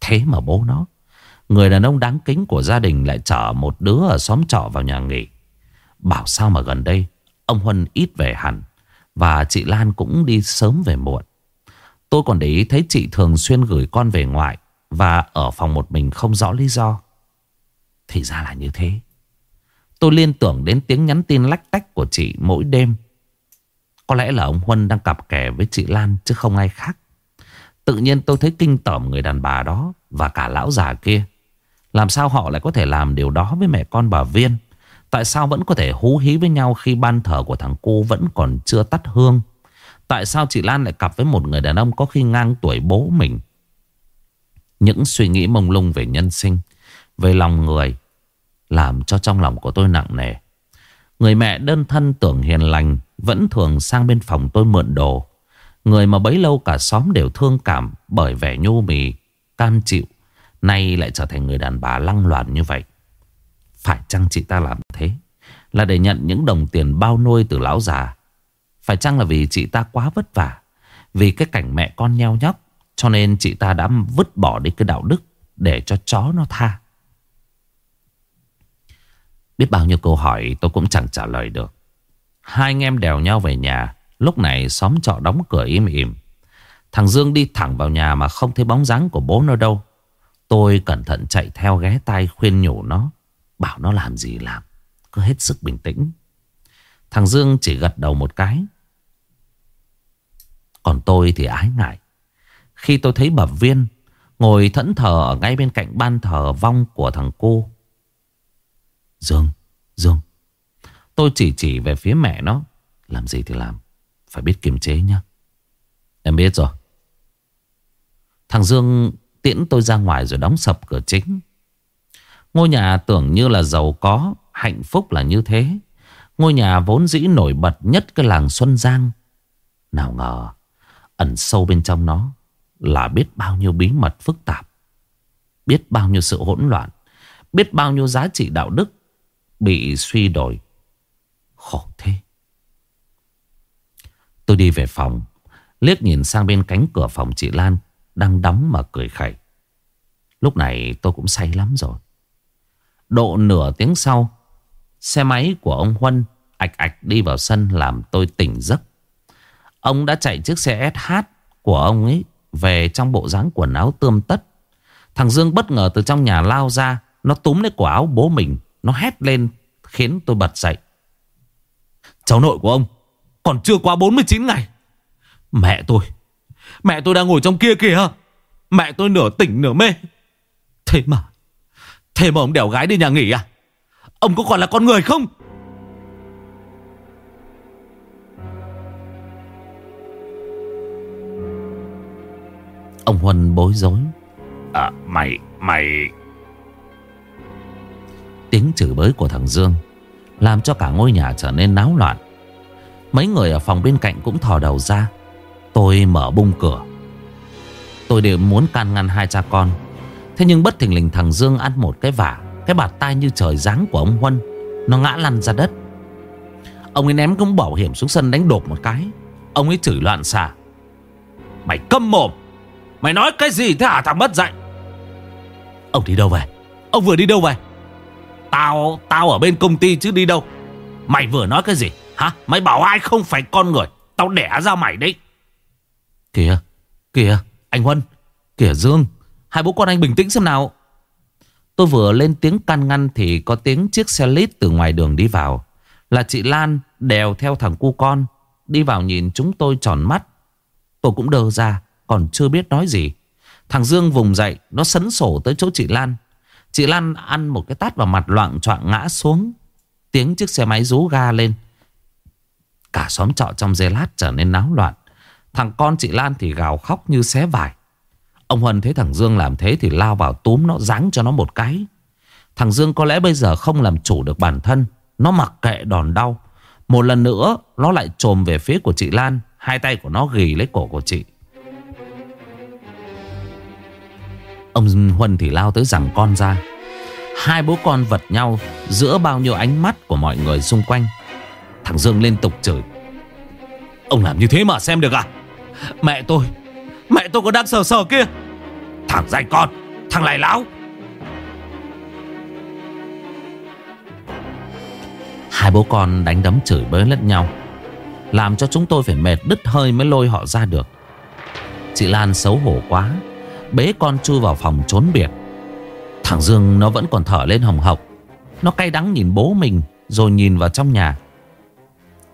Thế mà bố nó, Người đàn ông đáng kính của gia đình Lại chở một đứa ở xóm trọ vào nhà nghỉ. Bảo sao mà gần đây, Ông Huân ít về hẳn Và chị Lan cũng đi sớm về muộn. Tôi còn để ý thấy chị thường xuyên gửi con về ngoại Và ở phòng một mình không rõ lý do. Thì ra là như thế. Tôi liên tưởng đến tiếng nhắn tin lách tách của chị mỗi đêm. Có lẽ là ông Huân đang cặp kè với chị Lan, chứ không ai khác. Tự nhiên tôi thấy kinh tởm người đàn bà đó Và cả lão già kia. Làm sao họ lại có thể làm điều đó với mẹ con bà Viên? Tại sao vẫn có thể hú hí với nhau Khi ban thờ của thằng cô vẫn còn chưa tắt hương? Tại sao chị Lan lại cặp với một người đàn ông Có khi ngang tuổi bố mình? Những suy nghĩ mông lung về nhân sinh, Về lòng người làm cho trong lòng của tôi nặng nề Người mẹ đơn thân tưởng hiền lành Vẫn thường sang bên phòng tôi mượn đồ Người mà bấy lâu cả xóm đều thương cảm bởi vẻ nhu mì, cam chịu. Nay lại trở thành người đàn bà lăng loàn như vậy. Phải chăng chị ta làm thế? Là để nhận những đồng tiền bao nuôi từ lão già Phải chăng là vì chị ta quá vất vả Vì cái cảnh mẹ con nheo nhóc Cho nên chị ta đã vứt bỏ đi cái đạo đức Để cho chó nó tha Biết bao nhiêu câu hỏi tôi cũng chẳng trả lời được. Hai anh em đèo nhau về nhà, Lúc này xóm trọ đóng cửa im im Thằng Dương đi thẳng vào nhà mà không thấy bóng dáng của bố nó đâu. Tôi cẩn thận chạy theo ghé tay khuyên nhủ nó, Bảo nó làm gì làm, Cứ hết sức bình tĩnh. Thằng Dương chỉ gật đầu một cái. Còn tôi thì ái ngại. Khi tôi thấy bà Viên Ngồi thẫn thờ ở ngay bên cạnh ban thờ vong của thằng cô Dương Dương. Tôi chỉ chỉ về phía mẹ nó. Làm gì thì làm. Phải biết kiềm chế nhá. Em biết rồi. Thằng Dương tiễn tôi ra ngoài rồi đóng sập cửa chính. Ngôi nhà tưởng như là giàu có, Hạnh phúc là như thế. Ngôi nhà vốn dĩ nổi bật nhất cái làng Xuân Giang. Nào ngờ, Ẩn sâu bên trong nó Là biết bao nhiêu bí mật phức tạp, Biết bao nhiêu sự hỗn loạn, Biết bao nhiêu giá trị đạo đức. Bị suy đổi. Khổ thế. Tôi đi về phòng, Liếc nhìn sang bên cánh cửa phòng chị Lan Đang đóng mà cười khẩy. Lúc này tôi cũng say lắm rồi. Độ nửa tiếng sau, Xe máy của ông Huân ạch ạch đi vào sân làm tôi tỉnh giấc. Ông đã chạy chiếc xe SH của ông ấy Về trong bộ dáng quần áo tươm tất. Thằng Dương bất ngờ từ trong nhà lao ra, Nó túm lấy quả áo bố mình. Nó hét lên, khiến tôi bật dậy. Cháu nội của ông Còn chưa qua 49 ngày. Mẹ tôi Mẹ tôi đang ngồi trong kia kìa. Mẹ tôi nửa tỉnh nửa mê. Thế mà Thế mà ông đèo gái đi nhà nghỉ à? Ông có còn là con người không? Ông Huân bối rối. À mày Mày Tiếng chửi bới của thằng Dương, Làm cho cả ngôi nhà trở nên náo loạn. Mấy người ở phòng bên cạnh cũng thò đầu ra. Tôi mở bung cửa. Tôi đều muốn can ngăn hai cha con. Thế nhưng bất thình lình thằng Dương ăn một cái vả, Cái bạt tay như trời giáng của ông Huân. Nó ngã lăn ra đất. Ông ấy ném cũng bảo hiểm xuống sân đánh đột một cái. Ông ấy chửi loạn xạ. Mày câm mồm! Mày nói cái gì thế hả thằng mất dạy? Ông đi đâu về? Ông vừa đi đâu về? Tao tao ở bên công ty chứ đi đâu? Mày vừa nói cái gì? Hả? Mày bảo ai không phải con người? Tao đẻ ra mày đấy. Kìa Kìa, anh Huân, Kìa Dương. Hai bố con anh bình tĩnh xem nào. Tôi vừa lên tiếng can ngăn Thì có tiếng chiếc xe lít từ ngoài đường đi vào. Là chị Lan đèo theo thằng cu con, Đi vào nhìn chúng tôi tròn mắt. Tôi cũng đơ ra, Còn chưa biết nói gì. Thằng Dương vùng dậy, Nó sấn sổ tới chỗ chị Lan. Chị Lan ăn một cái tát vào mặt loạn choạng ngã xuống. Tiếng chiếc xe máy rú ga lên. Cả xóm trọ trong giây lát trở nên náo loạn. Thằng con chị Lan thì gào khóc như xé vải. Ông Huân thấy thằng Dương làm thế thì lao vào túm nó, giáng cho nó một cái. Thằng Dương có lẽ bây giờ không làm chủ được bản thân. Nó mặc kệ đòn đau. Một lần nữa, nó lại trồm về phía của chị Lan. Hai tay của nó ghi lấy cổ của chị. Ông Huân thì lao tới rằng con ra. Hai bố con vật nhau Giữa bao nhiêu ánh mắt của mọi người xung quanh. Thằng Dương liên tục chửi. Ông làm như thế mà xem được à? Mẹ tôi Mẹ tôi có đang sờ sờ kia. Thằng dạy con, Thằng lại lão Hai bố con đánh đấm chửi bới lẫn nhau, Làm cho chúng tôi phải mệt đứt hơi mới lôi họ ra được. Chị Lan xấu hổ quá. Bế con chui vào phòng trốn biệt. Thằng Dương nó vẫn còn thở lên hồng hộc. Nó cay đắng nhìn bố mình, Rồi nhìn vào trong nhà.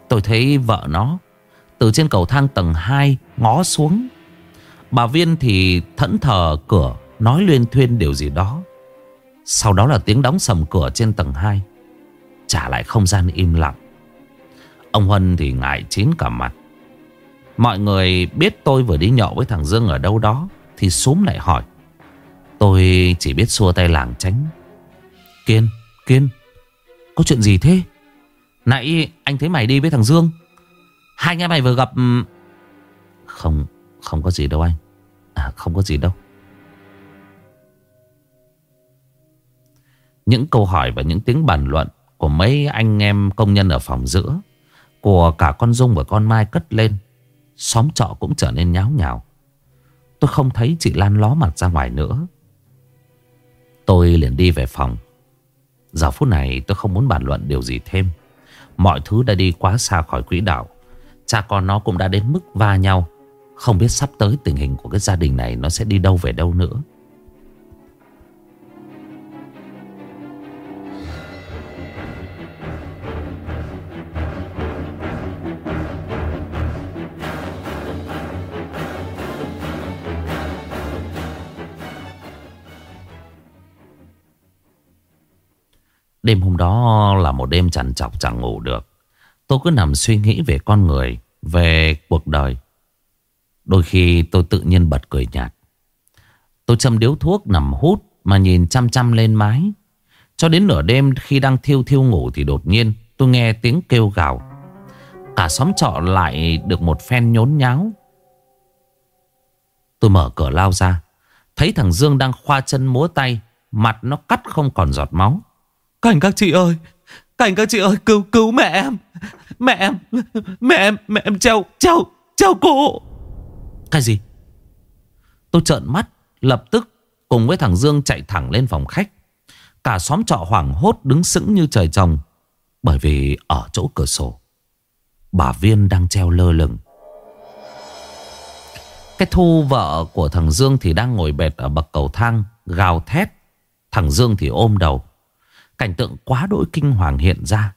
Tôi thấy vợ nó, Từ trên cầu thang tầng 2 Ngó xuống. Bà Viên thì thẫn thờ cửa, Nói luyên thuyên điều gì đó. Sau đó là tiếng đóng sầm cửa trên tầng 2 Trả lại không gian im lặng. Ông Huân thì ngại chín cả mặt. Mọi người biết tôi vừa đi nhậu với thằng Dương ở đâu đó. Thì xúm lại hỏi. Tôi chỉ biết xua tay làng tránh. Kiên, Kiên Có chuyện gì thế? Nãy anh thấy mày đi với thằng Dương. Hai anh em mày vừa gặp ừ. Không Không có gì đâu anh. À không có gì đâu. Những câu hỏi và những tiếng bàn luận Của mấy anh em công nhân ở phòng giữa Của cả con Dung và con Mai cất lên Xóm trọ cũng trở nên nháo nhào. Tôi không thấy chị Lan ló mặt ra ngoài nữa. Tôi liền đi về phòng. Giờ phút này tôi không muốn bàn luận điều gì thêm. Mọi thứ đã đi quá xa khỏi quỹ đạo. Cha con nó cũng đã đến mức va nhau. Không biết sắp tới tình hình của cái gia đình này Nó sẽ đi đâu về đâu nữa. Đêm hôm đó là một đêm chằn chọc chẳng ngủ được. Tôi cứ nằm suy nghĩ về con người, về cuộc đời. Đôi khi tôi tự nhiên bật cười nhạt. Tôi châm điếu thuốc nằm hút mà nhìn chăm chăm lên mái. Cho đến nửa đêm khi đang thiêu thiêu ngủ thì đột nhiên tôi nghe tiếng kêu gào. Cả xóm trọ lại được một phen nhốn nháo. Tôi mở cửa lao ra. Thấy thằng Dương đang khoa chân múa tay. Mặt nó cắt không còn giọt máu. Cảnh các chị ơi. Cảnh các chị ơi, cứu cứu mẹ em. Mẹ em Mẹ em Mẹ em treo Treo Treo cô Cái gì? Tôi trợn mắt, Lập tức Cùng với thằng Dương chạy thẳng lên phòng khách. Cả xóm trọ hoảng hốt đứng sững như trời trồng, Bởi vì ở chỗ cửa sổ, Bà Viên đang treo lơ lửng. Cái thu vợ của thằng Dương thì đang ngồi bệt ở bậc cầu thang, Gào thét. Thằng Dương thì ôm đầu. Cảnh tượng quá đỗi kinh hoàng hiện ra.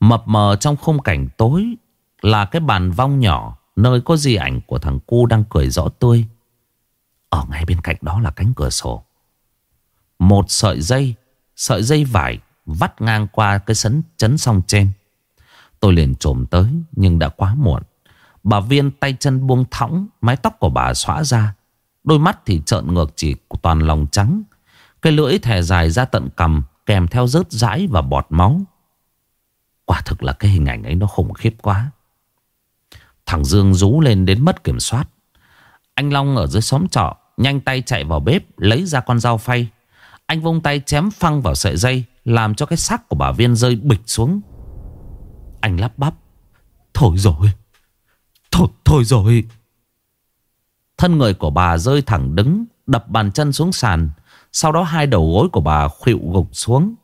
Mập mờ trong khung cảnh tối là cái bàn vong nhỏ nơi có di ảnh của thằng cu đang cười rõ tươi. Ở ngay bên cạnh đó là cánh cửa sổ. Một sợi dây, sợi dây vải vắt ngang qua cái sấn chấn song trên. Tôi liền trồm tới nhưng đã quá muộn. Bà Viên tay chân buông thõng, mái tóc của bà xóa ra. Đôi mắt thì trợn ngược chỉ toàn lòng trắng. Cái lưỡi thè dài ra tận cầm Kèm theo rớt rãi và bọt máu. Quả thực là cái hình ảnh ấy nó khủng khiếp quá. Thằng Dương rú lên đến mất kiểm soát. Anh Long ở dưới xóm trọ Nhanh tay chạy vào bếp Lấy ra con dao phay. Anh vung tay chém phăng vào sợi dây Làm cho cái xác của bà Viên rơi bịch xuống. Anh lắp bắp Thôi rồi Thôi, thôi rồi. Thân người của bà rơi thẳng đứng Đập bàn chân xuống sàn sau đó hai đầu gối của bà khuỵu gục xuống.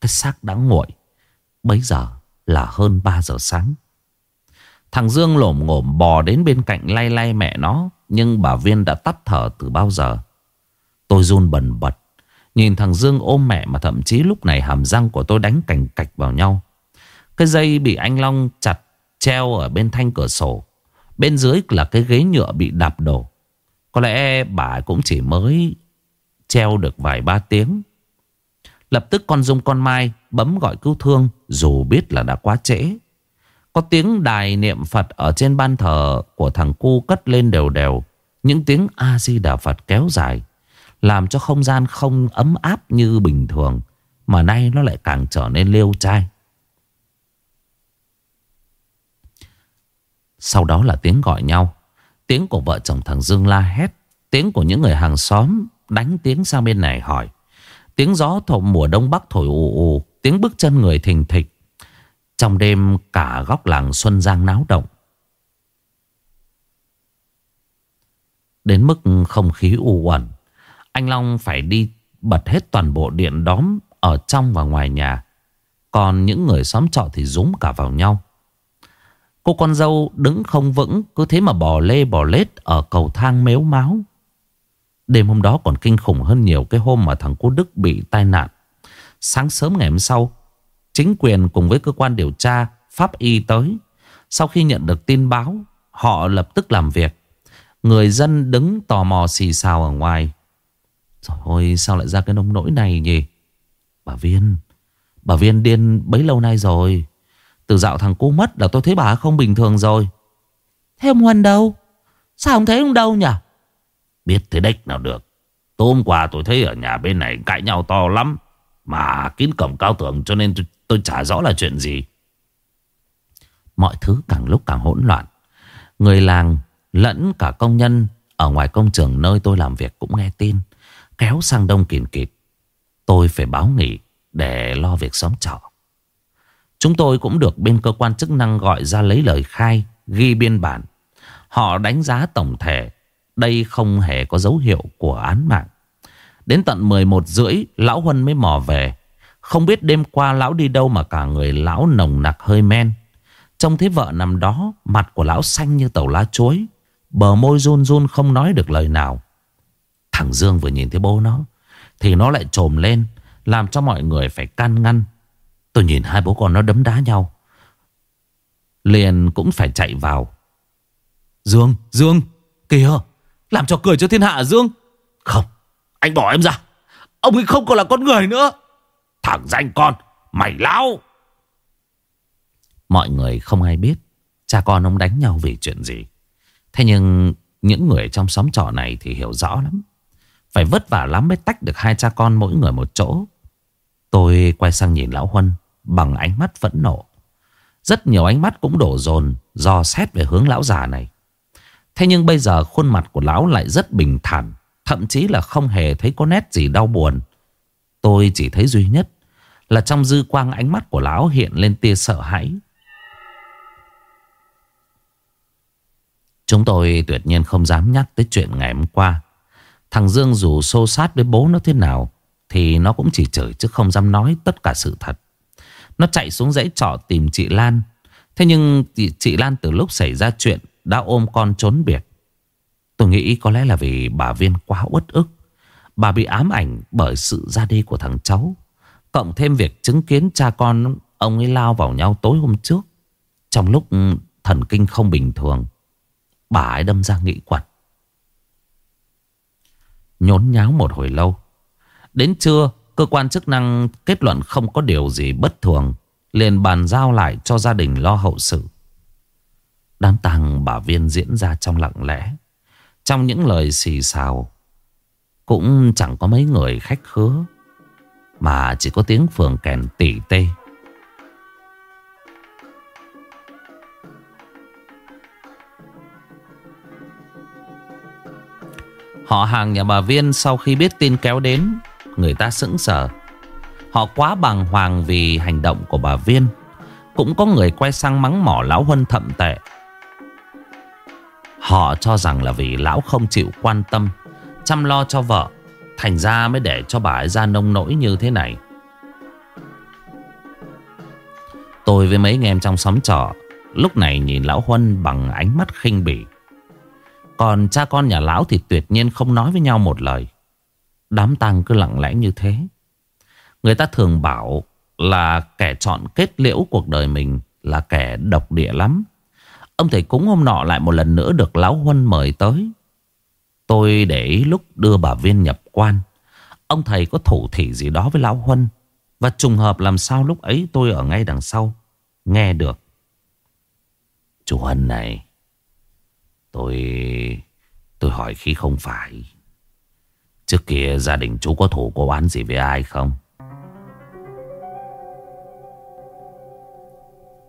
Cái xác đã nguội. Bấy giờ là hơn 3 giờ sáng. Thằng Dương lổm ngổm bò đến bên cạnh lay lay mẹ nó. Nhưng bà Viên đã tắt thở từ bao giờ. Tôi run bần bật. Nhìn thằng Dương ôm mẹ mà thậm chí lúc này hàm răng của tôi đánh cành cạch vào nhau. Cái dây bị anh Long chặt treo ở bên thanh cửa sổ. Bên dưới là cái ghế nhựa bị đạp đổ. Có lẽ bà cũng chỉ mới Treo được vài ba tiếng. Lập tức con Dung con Mai bấm gọi cứu thương, Dù biết là đã quá trễ. Có tiếng đài niệm Phật Ở trên ban thờ của thằng cu cất lên đều đều. Những tiếng A-di-đà Phật kéo dài, Làm cho không gian không ấm áp như bình thường, Mà nay nó lại càng trở nên liêu trai. Sau đó là tiếng gọi nhau. Tiếng của vợ chồng thằng Dương la hét, Tiếng của những người hàng xóm Đánh tiếng sang bên này hỏi. Tiếng gió thổi mùa đông bắc thổi ù ù, Tiếng bước chân người thình thịch. Trong đêm, cả góc làng Xuân Giang náo động. Đến mức không khí u uẩn, Anh Long phải đi bật hết toàn bộ điện đóm Ở trong và ngoài nhà. Còn những người xóm trọ thì rúm cả vào nhau. Cô con dâu đứng không vững, Cứ thế mà bò lê bò lết Ở cầu thang mếu máu. Đêm hôm đó còn kinh khủng hơn nhiều cái hôm mà thằng cô Đức bị tai nạn. Sáng sớm ngày hôm sau, chính quyền cùng với cơ quan điều tra pháp y tới. Sau khi nhận được tin báo, họ lập tức làm việc. Người dân đứng tò mò xì xào ở ngoài. Rồi ôi sao lại ra cái nông nỗi này nhỉ? Bà Viên, bà Viên điên bấy lâu nay rồi. Từ dạo thằng cô mất là tôi thấy bà không bình thường rồi. Thế ông Huân đâu? Sao không thấy ông đâu nhỉ? Biết thế đếch nào được. Tối hôm qua tôi thấy ở nhà bên này cãi nhau to lắm. Mà kín cổng cao tường cho nên tôi, tôi chả rõ là chuyện gì. Mọi thứ càng lúc càng hỗn loạn. Người làng lẫn cả công nhân Ở ngoài công trường nơi tôi làm việc cũng nghe tin. Kéo sang đông kìn kịt. Tôi phải báo nghỉ để lo việc xóm trọ. Chúng tôi cũng được bên cơ quan chức năng gọi ra lấy lời khai, ghi biên bản. Họ đánh giá tổng thể, đây không hề có dấu hiệu của án mạng. Đến tận 11 rưỡi, lão Huân mới mò về. Không biết đêm qua lão đi đâu mà cả người lão nồng nặc hơi men. Trông thấy vợ nằm đó, mặt của lão xanh như tàu lá chuối. Bờ môi run run không nói được lời nào. Thằng Dương vừa nhìn thấy bố nó, thì nó lại trồm lên, làm cho mọi người phải can ngăn. Tôi nhìn hai bố con nó đấm đá nhau. Liền cũng phải chạy vào. Dương, Dương, kìa, làm cho cười cho thiên hạ Dương. Không, anh bỏ em ra. Ông ấy không còn là con người nữa. Thằng danh con, mày lão. Mọi người không ai biết cha con ông đánh nhau vì chuyện gì. Thế nhưng những người trong xóm trọ này thì hiểu rõ lắm. Phải vất vả lắm mới tách được hai cha con mỗi người một chỗ. Tôi quay sang nhìn Lão Huân bằng ánh mắt phẫn nộ. Rất nhiều ánh mắt cũng đổ dồn do xét về hướng lão già này. Thế nhưng bây giờ khuôn mặt của lão lại rất bình thản. Thậm chí là không hề thấy có nét gì đau buồn. Tôi chỉ thấy duy nhất là trong dư quang ánh mắt của lão hiện lên tia sợ hãi. Chúng tôi tuyệt nhiên không dám nhắc tới chuyện ngày hôm qua. Thằng Dương dù xô sát với bố nó thế nào thì nó cũng chỉ chửi chứ không dám nói tất cả sự thật. Nó chạy xuống dãy trọ tìm chị Lan. Thế nhưng chị Lan từ lúc xảy ra chuyện đã ôm con trốn biệt. Tôi nghĩ có lẽ là vì bà Viên quá uất ức. Bà bị ám ảnh bởi sự ra đi của thằng cháu. Cộng thêm việc chứng kiến cha con ông ấy lao vào nhau tối hôm trước. Trong lúc ừ, thần kinh không bình thường. Bà ấy đâm ra nghĩ quật. Nhốn nháo một hồi lâu. Đến trưa, cơ quan chức năng kết luận không có điều gì bất thường. liền bàn giao lại cho gia đình lo hậu sự. Đám tang bà Viên diễn ra trong lặng lẽ. Trong những lời xì xào, Cũng chẳng có mấy người khách khứa, Mà chỉ có tiếng phường kèn tỉ tê. Họ hàng nhà bà Viên sau khi biết tin kéo đến, Người ta sững sờ. Họ quá bàng hoàng vì hành động của bà Viên. Cũng có người quay sang mắng mỏ lão Huân thậm tệ. Họ cho rằng là vì lão không chịu quan tâm, Chăm lo cho vợ, Thành ra mới để cho bà ấy ra nông nỗi như thế này. Tôi với mấy anh em trong xóm trọ Lúc này nhìn lão Huân bằng ánh mắt khinh bỉ. Còn cha con nhà lão thì tuyệt nhiên không nói với nhau một lời. Đám tang cứ lặng lẽ như thế. Người ta thường bảo là kẻ chọn kết liễu cuộc đời mình là kẻ độc địa lắm. Ông thầy cúng hôm nọ lại một lần nữa được Lão Huân mời tới. Tôi để ý lúc đưa bà Viên nhập quan. Ông thầy có thủ thỉ gì đó với Lão Huân. Và trùng hợp làm sao lúc ấy tôi ở ngay đằng sau. Nghe được. Chú Huân này. Tôi... Tôi hỏi khi không phải. Trước kia gia đình chú có thủ có oán gì với ai không?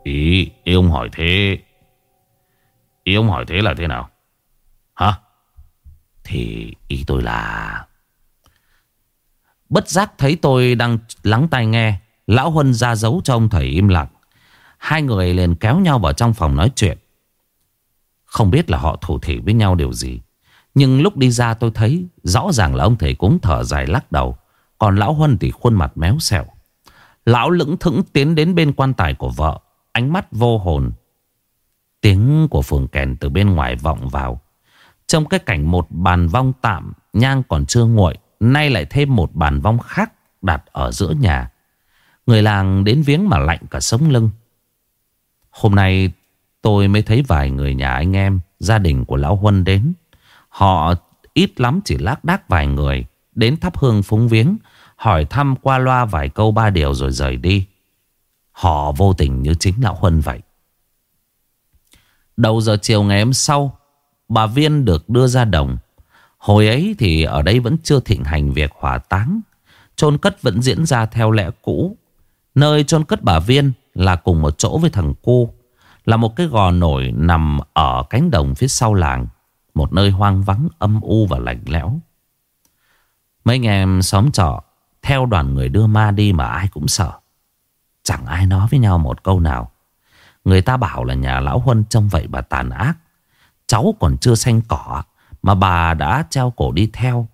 Ý, ý ông hỏi thế Ý ông hỏi thế là thế nào? Hả? Thì ý tôi là... Bất giác thấy tôi đang lắng tai nghe. Lão Huân ra dấu cho ông thầy im lặng. Hai người liền kéo nhau vào trong phòng nói chuyện. Không biết là họ thủ thị với nhau điều gì. Nhưng lúc đi ra tôi thấy rõ ràng là ông thầy cũng thở dài lắc đầu. Còn lão Huân thì khuôn mặt méo xẹo. Lão lững thững tiến đến bên quan tài của vợ. Ánh mắt vô hồn Tiếng của phường kèn từ bên ngoài vọng vào. Trong cái cảnh một bàn vong tạm, nhang còn chưa nguội, nay lại thêm một bàn vong khác đặt ở giữa nhà. Người làng đến viếng mà lạnh cả sống lưng. Hôm nay tôi mới thấy vài người nhà anh em, gia đình của Lão Huân đến. Họ ít lắm chỉ lác đác vài người, đến thắp hương phúng viếng, hỏi thăm qua loa vài câu ba điều rồi rời đi. Họ vô tình như chính Lão Huân vậy. Đầu giờ chiều ngày hôm sau, Bà Viên được đưa ra đồng. Hồi ấy thì ở đây vẫn chưa thịnh hành việc hỏa táng. Chôn cất vẫn diễn ra theo lẽ cũ. Nơi chôn cất bà Viên là cùng một chỗ với thằng cô Là một cái gò nổi nằm ở cánh đồng phía sau làng, Một nơi hoang vắng, âm u và lạnh lẽo. Mấy anh em xóm trọ, Theo đoàn người đưa ma đi mà ai cũng sợ. Chẳng ai nói với nhau một câu nào. Người ta bảo là nhà lão Huân trông vậy bà tàn ác. Cháu còn chưa xanh cỏ, Mà bà đã treo cổ đi theo.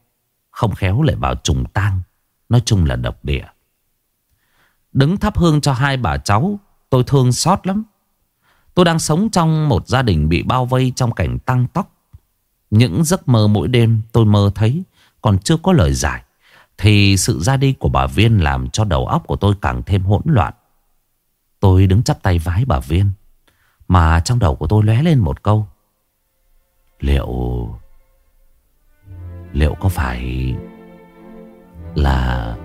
Không khéo lại vào trùng tang. Nói chung là độc địa. Đứng thắp hương cho hai bà cháu, Tôi thương xót lắm. Tôi đang sống trong một gia đình bị bao vây trong cảnh tăng tóc Những giấc mơ mỗi đêm tôi mơ thấy Còn chưa có lời giải, Thì sự ra đi của bà Viên làm cho đầu óc của tôi càng thêm hỗn loạn. Tôi đứng chắp tay vái bà Viên, Mà trong đầu của tôi lóe lên một câu. Liệu Liệu có phải Là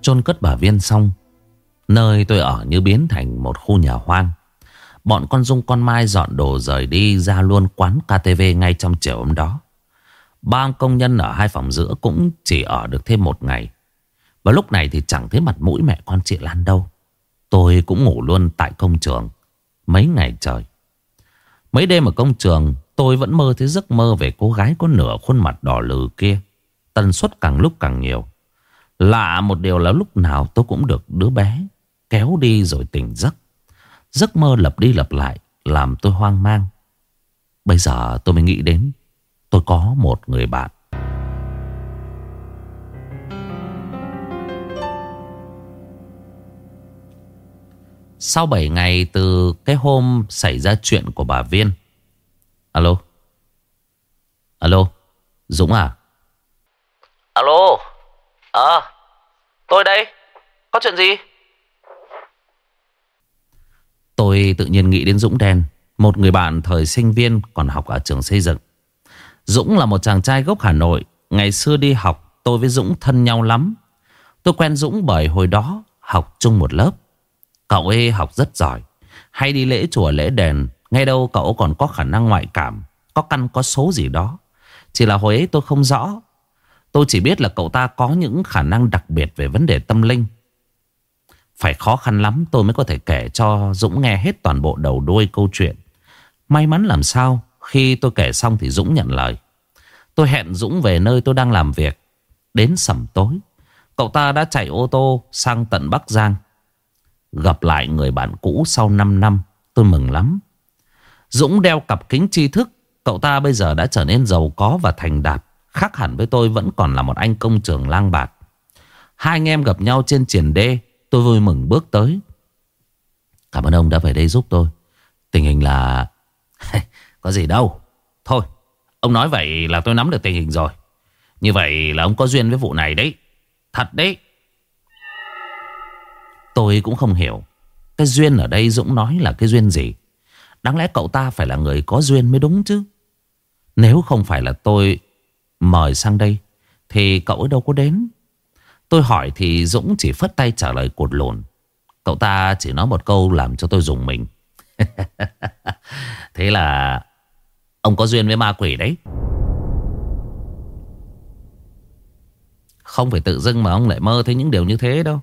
chôn cất bà Viên xong Nơi tôi ở như biến thành một khu nhà hoang. Bọn con Dung con Mai dọn đồ rời đi ra luôn quán KTV ngay trong chiều hôm đó. Ba công nhân ở hai phòng giữa cũng chỉ ở được thêm một ngày. Và lúc này thì chẳng thấy mặt mũi mẹ con chị Lan đâu. Tôi cũng ngủ luôn tại công trường, Mấy ngày trời. Mấy đêm ở công trường, Tôi vẫn mơ thấy giấc mơ về cô gái có nửa khuôn mặt đỏ lừ kia, Tần suất càng lúc càng nhiều. Lạ một điều là lúc nào tôi cũng được đứa bé kéo đi rồi tỉnh giấc. Giấc mơ lặp đi lặp lại làm tôi hoang mang. Bây giờ tôi mới nghĩ đến tôi có một người bạn. Sau 7 ngày từ cái hôm xảy ra chuyện của bà Viên. Alo. Alo. Dũng à? Alo. Ờ, tôi đây. Có chuyện gì? Tôi tự nhiên nghĩ đến Dũng Đen. Một người bạn thời sinh viên còn học ở trường xây dựng. Dũng là một chàng trai gốc Hà Nội. Ngày xưa đi học tôi với Dũng thân nhau lắm. Tôi quen Dũng bởi hồi đó học chung một lớp. Cậu ấy học rất giỏi. Hay đi lễ chùa, lễ đền. Ngay đâu cậu còn có khả năng ngoại cảm. Có căn, có số gì đó. Chỉ là hồi ấy tôi không rõ Tôi chỉ biết là cậu ta có những khả năng đặc biệt về vấn đề tâm linh. Phải khó khăn lắm, tôi mới có thể kể cho Dũng nghe hết toàn bộ đầu đuôi câu chuyện. May mắn làm sao, khi tôi kể xong thì Dũng nhận lời. Tôi hẹn Dũng về nơi tôi đang làm việc. Đến sẩm tối. Cậu ta đã chạy ô tô sang tận Bắc Giang. Gặp lại người bạn cũ sau 5 năm. Tôi mừng lắm. Dũng đeo cặp kính tri thức. Cậu ta bây giờ đã trở nên giàu có và thành đạt. Khác hẳn với tôi vẫn còn là một anh công trường lang bạc Hai anh em gặp nhau trên triển đê Tôi vui mừng bước tới. Cảm ơn ông đã về đây giúp tôi. Tình hình là Có gì đâu. Thôi, ông nói vậy là tôi nắm được tình hình rồi. Như vậy là ông có duyên với vụ này đấy. Thật đấy. Tôi cũng không hiểu. Cái duyên ở đây Dũng nói là cái duyên gì? Đáng lẽ cậu ta phải là người có duyên mới đúng chứ? Nếu không phải là tôi mời sang đây, Thì cậu ấy đâu có đến. Tôi hỏi thì Dũng chỉ phất tay trả lời cột lồn Cậu ta chỉ nói một câu làm cho tôi dùng mình. Thế là Ông có duyên với ma quỷ đấy. Không phải tự dưng mà ông lại mơ thấy những điều như thế đâu.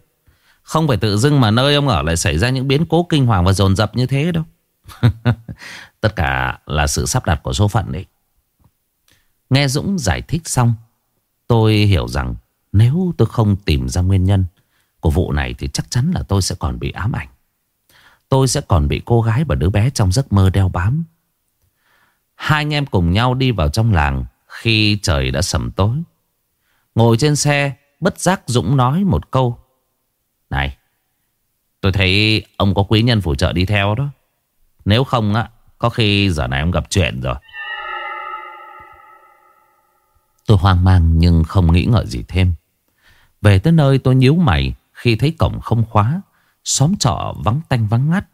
Không phải tự dưng mà nơi ông ở lại xảy ra những biến cố kinh hoàng và dồn dập như thế đâu. Tất cả là sự sắp đặt của số phận đấy. Nghe Dũng giải thích xong, Tôi hiểu rằng nếu tôi không tìm ra nguyên nhân Của vụ này thì chắc chắn là tôi sẽ còn bị ám ảnh. Tôi sẽ còn bị cô gái và đứa bé trong giấc mơ đeo bám. Hai anh em cùng nhau đi vào trong làng Khi trời đã sầm tối. Ngồi trên xe, Bất giác Dũng nói một câu. Này, Tôi thấy ông có quý nhân phù trợ đi theo đó. Nếu không á, Có khi giờ này ông gặp chuyện rồi. Tôi hoang mang nhưng không nghĩ ngợi gì thêm. Về tới nơi tôi nhíu mày khi thấy cổng không khóa. Xóm trọ vắng tanh vắng ngắt.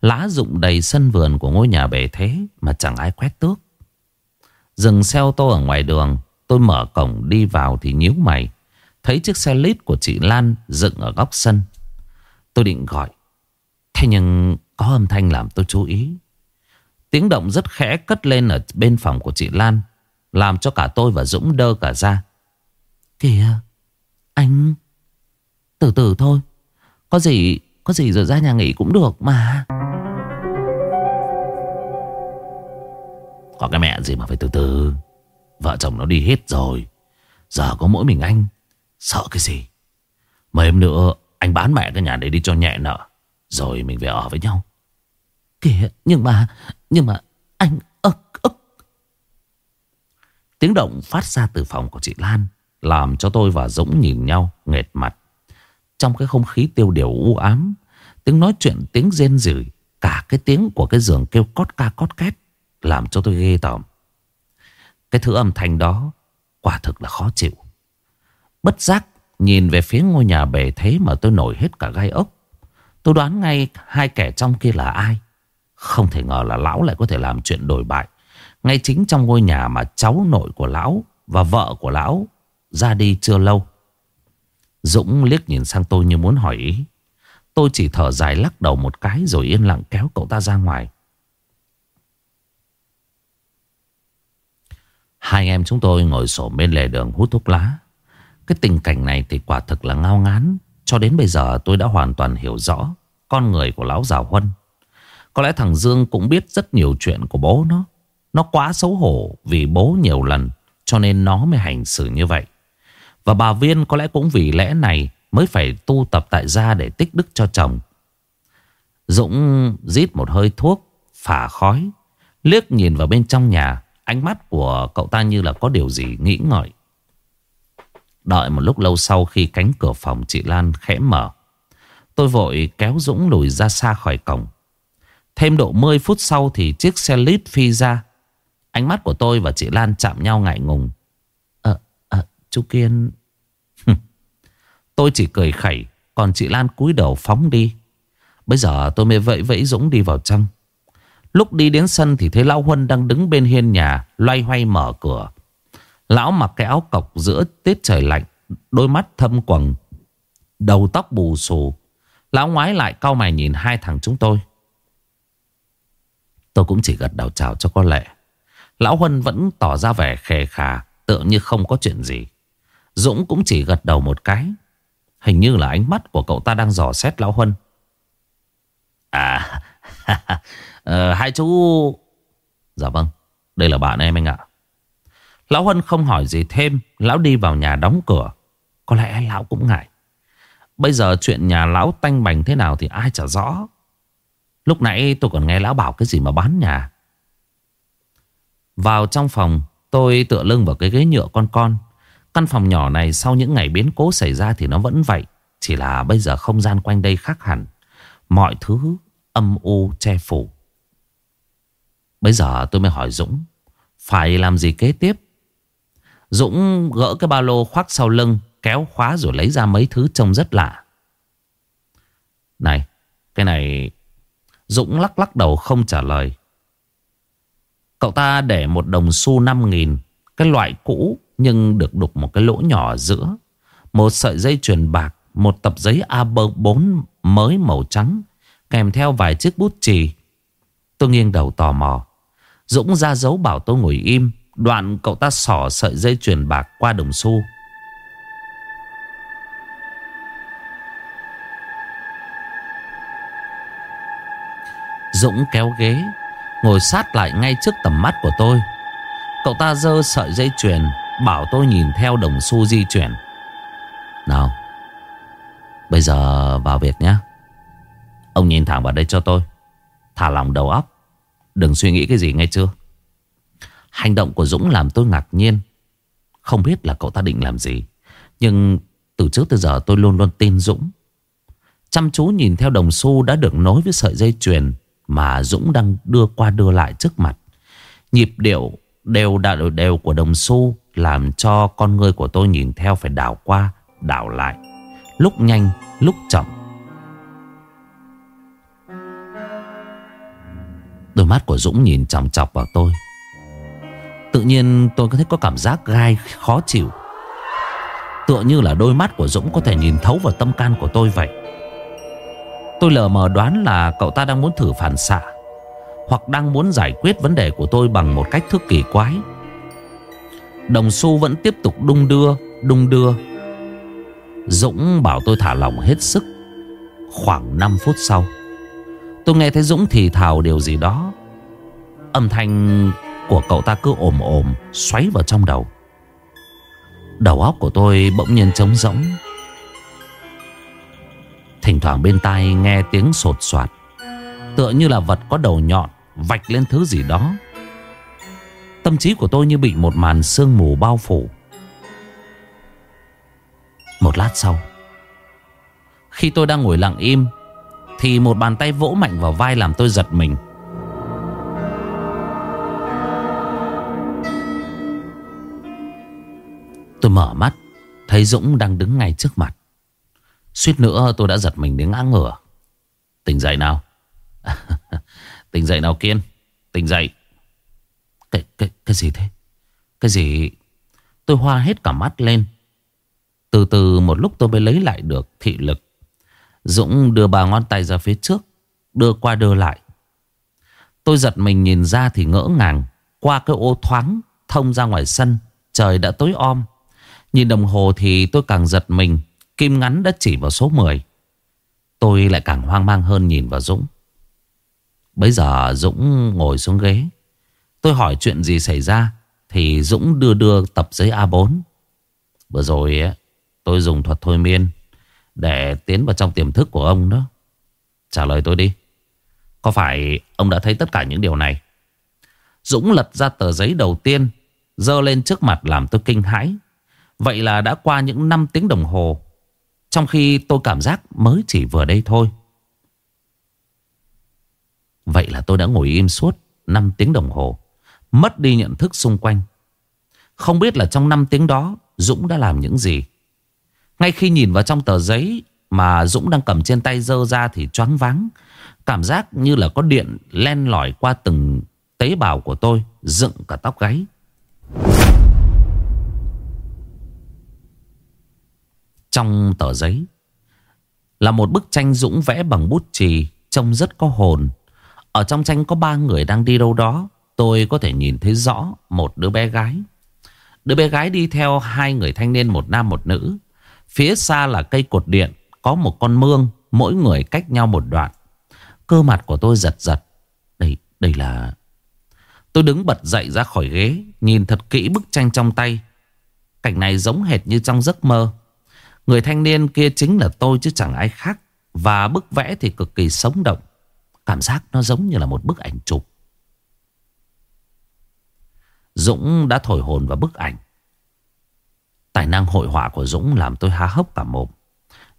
Lá rụng đầy sân vườn của ngôi nhà bề thế mà chẳng ai quét tước. Dừng xe ô tô ở ngoài đường. Tôi mở cổng đi vào thì nhíu mày. Thấy chiếc xe lít của chị Lan dựng ở góc sân. Tôi định gọi. Thế nhưng có âm thanh làm tôi chú ý. Tiếng động rất khẽ cất lên ở bên phòng của chị Lan. Làm cho cả tôi và Dũng đơ cả ra Kìa anh, Từ từ thôi. Có gì Có gì rồi ra nhà nghỉ cũng được mà. Có cái mẹ gì mà phải từ từ. Vợ chồng nó đi hết rồi. Giờ có mỗi mình anh. Sợ cái gì? Mấy em nữa, anh bán mẹ cái nhà đấy đi cho nhẹ nợ. Rồi mình về ở với nhau. Kìa, nhưng mà Nhưng mà anh ức ức. Tiếng động phát ra từ phòng của chị Lan. Làm cho tôi và Dũng nhìn nhau nghệt mặt. Trong cái không khí tiêu điều u ám, Tiếng nói chuyện, tiếng rên rỉ, Cả cái tiếng của cái giường kêu cót ca cót két Làm cho tôi ghê tởm. Cái thứ âm thanh đó Quả thực là khó chịu. Bất giác nhìn về phía ngôi nhà bề thế Mà tôi nổi hết cả gai ốc. Tôi đoán ngay hai kẻ trong kia là ai. Không thể ngờ là lão lại có thể làm chuyện đổi bại Ngay chính trong ngôi nhà mà cháu nội của lão Và vợ của lão ra đi chưa lâu. Dũng liếc nhìn sang tôi như muốn hỏi ý. Tôi chỉ thở dài lắc đầu một cái Rồi yên lặng kéo cậu ta ra ngoài. Hai anh em chúng tôi ngồi sổ bên lề đường hút thuốc lá. Cái tình cảnh này thì quả thực là ngao ngán. Cho đến bây giờ tôi đã hoàn toàn hiểu rõ Con người của lão già Huân. Có lẽ thằng Dương cũng biết rất nhiều chuyện của bố nó. Nó quá xấu hổ vì bố nhiều lần Cho nên nó mới hành xử như vậy. Và bà Viên có lẽ cũng vì lẽ này Mới phải tu tập tại gia để tích đức cho chồng. Dũng rít một hơi thuốc Phả khói Liếc nhìn vào bên trong nhà. Ánh mắt của cậu ta như là có điều gì nghĩ ngợi. Đợi một lúc lâu sau khi cánh cửa phòng chị Lan khẽ mở Tôi vội kéo Dũng lùi ra xa khỏi cổng. Thêm độ 10 phút sau thì chiếc xe lít phi ra. Ánh mắt của tôi và chị Lan chạm nhau ngại ngùng. Ờ, à, chú Kiên Tôi chỉ cười khẩy, Còn chị Lan cúi đầu phóng đi. Bây giờ tôi mới vẫy vẫy Dũng đi vào trong. Lúc đi đến sân thì thấy Lão Huân đang đứng bên hiên nhà, Loay hoay mở cửa. Lão mặc cái áo cọc giữa tiết trời lạnh, Đôi mắt thâm quầng, Đầu tóc bù xù. Lão ngoái lại cau mày nhìn hai thằng chúng tôi. Tôi cũng chỉ gật đầu chào cho có lệ. Lão Huân vẫn tỏ ra vẻ khề khà, Tựa như không có chuyện gì. Dũng cũng chỉ gật đầu một cái. Hình như là ánh mắt của cậu ta đang dò xét Lão Huân. À ờ, Hai chú Dạ vâng Đây là bạn em anh ạ. Lão Huân không hỏi gì thêm Lão đi vào nhà đóng cửa. Có lẽ lão cũng ngại. Bây giờ chuyện nhà lão tanh bành thế nào Thì ai chả rõ. Lúc nãy tôi còn nghe lão bảo cái gì mà bán nhà. Vào trong phòng Tôi tựa lưng vào cái ghế nhựa con con. Căn phòng nhỏ này sau những ngày biến cố xảy ra thì nó vẫn vậy, Chỉ là bây giờ không gian quanh đây khác hẳn. Mọi thứ âm u che phủ. Bây giờ tôi mới hỏi Dũng, Phải làm gì kế tiếp? Dũng gỡ cái ba lô khoác sau lưng, Kéo khóa rồi lấy ra mấy thứ trông rất lạ. Này, Cái này, Dũng lắc lắc đầu không trả lời. Cậu ta để một đồng xu 5.000 Cái loại cũ nhưng được đục một cái lỗ nhỏ ở giữa. Một sợi dây chuyền bạc, Một tập giấy A4 mới màu trắng, Kèm theo vài chiếc bút chì. Tôi nghiêng đầu tò mò. Dũng ra dấu bảo tôi ngồi im, Đoạn cậu ta xỏ sợi dây chuyền bạc qua đồng xu. Dũng kéo ghế, Ngồi sát lại ngay trước tầm mắt của tôi. Cậu ta dơ sợi dây chuyền Bảo tôi nhìn theo đồng xu di chuyển. Nào, Bây giờ vào việc nhé Ông nhìn thẳng vào đây cho tôi. Thả lòng đầu óc. Đừng suy nghĩ cái gì nghe chưa Hành động của Dũng làm tôi ngạc nhiên. Không biết là cậu ta định làm gì. Nhưng từ trước tới giờ tôi luôn luôn tin Dũng. Chăm chú nhìn theo đồng xu đã được nối với sợi dây chuyền Mà Dũng đang đưa qua đưa lại trước mặt. Nhịp điệu đều đã đều của đồng xu làm cho con người của tôi nhìn theo phải đảo qua, Đảo lại. Lúc nhanh, lúc chậm. Đôi mắt của Dũng nhìn chằm chọc vào tôi. Tự nhiên tôi có thấy có cảm giác gai, khó chịu. Tựa như là đôi mắt của Dũng có thể nhìn thấu vào tâm can của tôi vậy. Tôi lờ mờ đoán là cậu ta đang muốn thử phản xạ, Hoặc đang muốn giải quyết vấn đề của tôi bằng một cách thức kỳ quái. Đồng xu vẫn tiếp tục đung đưa, đung đưa. Dũng bảo tôi thả lỏng hết sức. Khoảng 5 phút sau Tôi nghe thấy Dũng thì thào điều gì đó. Âm thanh của cậu ta cứ ồm ồm Xoáy vào trong đầu. Đầu óc của tôi bỗng nhiên trống rỗng. Thỉnh thoảng bên tai nghe tiếng sột soạt Tựa như là vật có đầu nhọn Vạch lên thứ gì đó. Tâm trí của tôi như bị một màn sương mù bao phủ. Một lát sau, Khi tôi đang ngồi lặng im, Thì một bàn tay vỗ mạnh vào vai làm tôi giật mình. Tôi mở mắt, Thấy Dũng đang đứng ngay trước mặt. Suýt nữa tôi đã giật mình đến ngã ngửa. Tỉnh dậy nào. Tỉnh dậy nào Kiên. Tỉnh dậy cái, cái, cái gì thế? Cái gì? Tôi hoa hết cả mắt lên. Từ từ một lúc tôi mới lấy lại được thị lực. Dũng đưa bà ngón tay ra phía trước Đưa qua đưa lại. Tôi giật mình nhìn ra thì ngỡ ngàng Qua cái ô thoáng Thông ra ngoài sân Trời đã tối om. Nhìn đồng hồ thì tôi càng giật mình Kim ngắn đã chỉ vào số 10 Tôi lại càng hoang mang hơn nhìn vào Dũng. Bây giờ Dũng ngồi xuống ghế. Tôi hỏi chuyện gì xảy ra Thì Dũng đưa đưa tập giấy A4 Vừa rồi tôi dùng thuật thôi miên Để tiến vào trong tiềm thức của ông đó. Trả lời tôi đi. Có phải ông đã thấy tất cả những điều này? Dũng lật ra tờ giấy đầu tiên Dơ lên trước mặt làm tôi kinh hãi. Vậy là đã qua những 5 tiếng đồng hồ, Trong khi tôi cảm giác mới chỉ vừa đây thôi. Vậy là tôi đã ngồi im suốt 5 tiếng đồng hồ. Mất đi nhận thức xung quanh. Không biết là trong 5 tiếng đó, Dũng đã làm những gì. Ngay khi nhìn vào trong tờ giấy Mà Dũng đang cầm trên tay dơ ra thì choáng váng. Cảm giác như là có điện len lỏi qua từng tế bào của tôi, Dựng cả tóc gáy. Trong tờ giấy Là một bức tranh Dũng vẽ bằng bút chì, Trông rất có hồn. Ở trong tranh có ba người đang đi đâu đó. Tôi có thể nhìn thấy rõ một đứa bé gái. Đứa bé gái đi theo hai người thanh niên một nam một nữ. Phía xa là cây cột điện Có một con mương Mỗi người cách nhau một đoạn. Cơ mặt của tôi giật giật. Đây, đây là Tôi đứng bật dậy ra khỏi ghế Nhìn thật kỹ bức tranh trong tay. Cảnh này giống hệt như trong giấc mơ. Người thanh niên kia chính là tôi chứ chẳng ai khác. Và bức vẽ thì cực kỳ sống động. Cảm giác nó giống như là một bức ảnh chụp. Dũng đã thổi hồn vào bức ảnh. Tài năng hội họa của Dũng làm tôi há hốc cả mồm.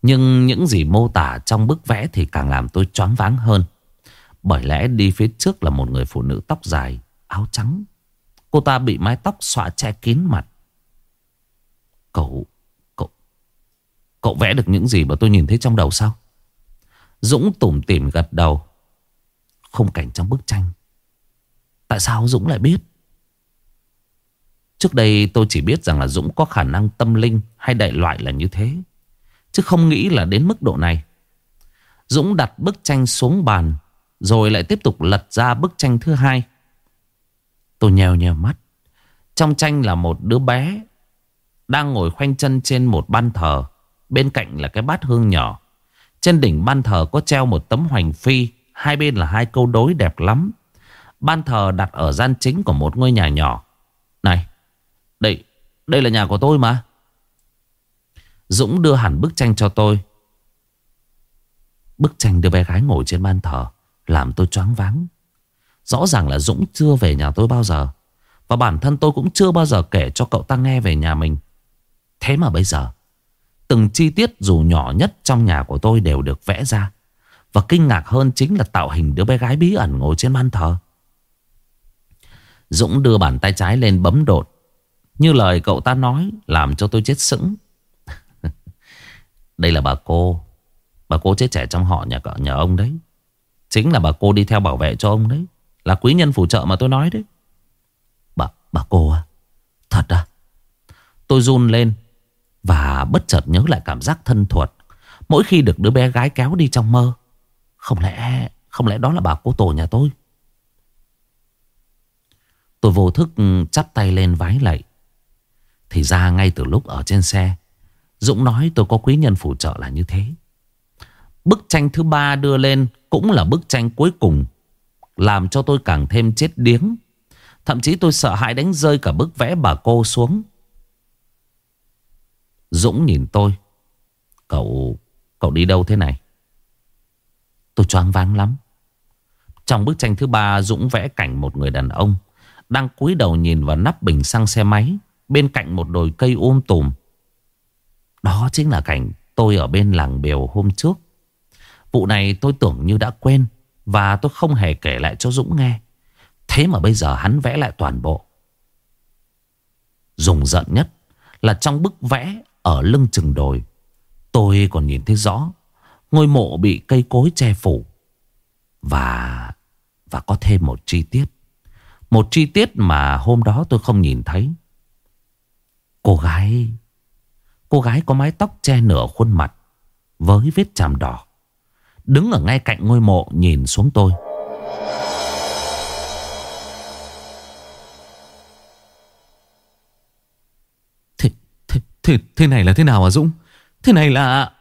Nhưng những gì mô tả trong bức vẽ thì càng làm tôi choáng váng hơn. Bởi lẽ đi phía trước là một người phụ nữ tóc dài, áo trắng. Cô ta bị mái tóc xõa che kín mặt. Cậu Cậu cậu vẽ được những gì mà tôi nhìn thấy trong đầu sao? Dũng tủm tỉm gật đầu. Không cảnh trong bức tranh. Tại sao Dũng lại biết? Trước đây tôi chỉ biết rằng là Dũng có khả năng tâm linh hay đại loại là như thế. Chứ không nghĩ là đến mức độ này. Dũng đặt bức tranh xuống bàn rồi lại tiếp tục lật ra bức tranh thứ hai. Tôi nhèo nhèo mắt. Trong tranh là một đứa bé đang ngồi khoanh chân trên một ban thờ. Bên cạnh là cái bát hương nhỏ. Trên đỉnh ban thờ có treo một tấm hoành phi. Hai bên là hai câu đối đẹp lắm. Ban thờ đặt ở gian chính của một ngôi nhà nhỏ. Này, đây, đây là nhà của tôi mà. Dũng đưa hẳn bức tranh cho tôi. Bức tranh đưa bé gái ngồi trên ban thờ làm tôi choáng váng. Rõ ràng là Dũng chưa về nhà tôi bao giờ. Và bản thân tôi cũng chưa bao giờ kể cho cậu ta nghe về nhà mình. Thế mà bây giờ, từng chi tiết dù nhỏ nhất trong nhà của tôi đều được vẽ ra. Và kinh ngạc hơn chính là tạo hình đứa bé gái bí ẩn ngồi trên ban thờ. Dũng đưa bàn tay trái lên bấm đột. Như lời cậu ta nói làm cho tôi chết sững. Đây là bà cô. Bà cô chết trẻ trong họ nhà cậu nhà ông đấy. Chính là bà cô đi theo bảo vệ cho ông đấy. Là quý nhân phù trợ mà tôi nói đấy. Bà, bà cô à? Thật à? Tôi run lên và bất chợt nhớ lại cảm giác thân thuộc. Mỗi khi được đứa bé gái kéo đi trong mơ. Không lẽ, không lẽ đó là bà cô tổ nhà tôi? Tôi vô thức ừ, chắp tay lên vái lạy. Thì ra ngay từ lúc ở trên xe Dũng nói tôi có quý nhân phù trợ là như thế. Bức tranh thứ ba đưa lên cũng là bức tranh cuối cùng. Làm cho tôi càng thêm chết điếng. Thậm chí tôi sợ hãi đánh rơi cả bức vẽ bà cô xuống. Dũng nhìn tôi. Cậu, cậu đi đâu thế này? Tôi choáng váng lắm. Trong bức tranh thứ ba Dũng vẽ cảnh một người đàn ông đang cúi đầu nhìn vào nắp bình xăng xe máy bên cạnh một đồi cây um tùm. Đó chính là cảnh tôi ở bên làng Bèo hôm trước. Vụ này tôi tưởng như đã quên và tôi không hề kể lại cho Dũng nghe. Thế mà bây giờ hắn vẽ lại toàn bộ. Dùng giận nhất là trong bức vẽ ở lưng chừng đồi. Tôi còn nhìn thấy rõ ngôi mộ bị cây cối che phủ. Và và có thêm một chi tiết. Một chi tiết mà hôm đó tôi không nhìn thấy. Cô gái... Cô gái có mái tóc che nửa khuôn mặt. Với vết chàm đỏ. Đứng ở ngay cạnh ngôi mộ nhìn xuống tôi. Thế, thế, thế, thế này là thế nào hả Dũng? Thế này là...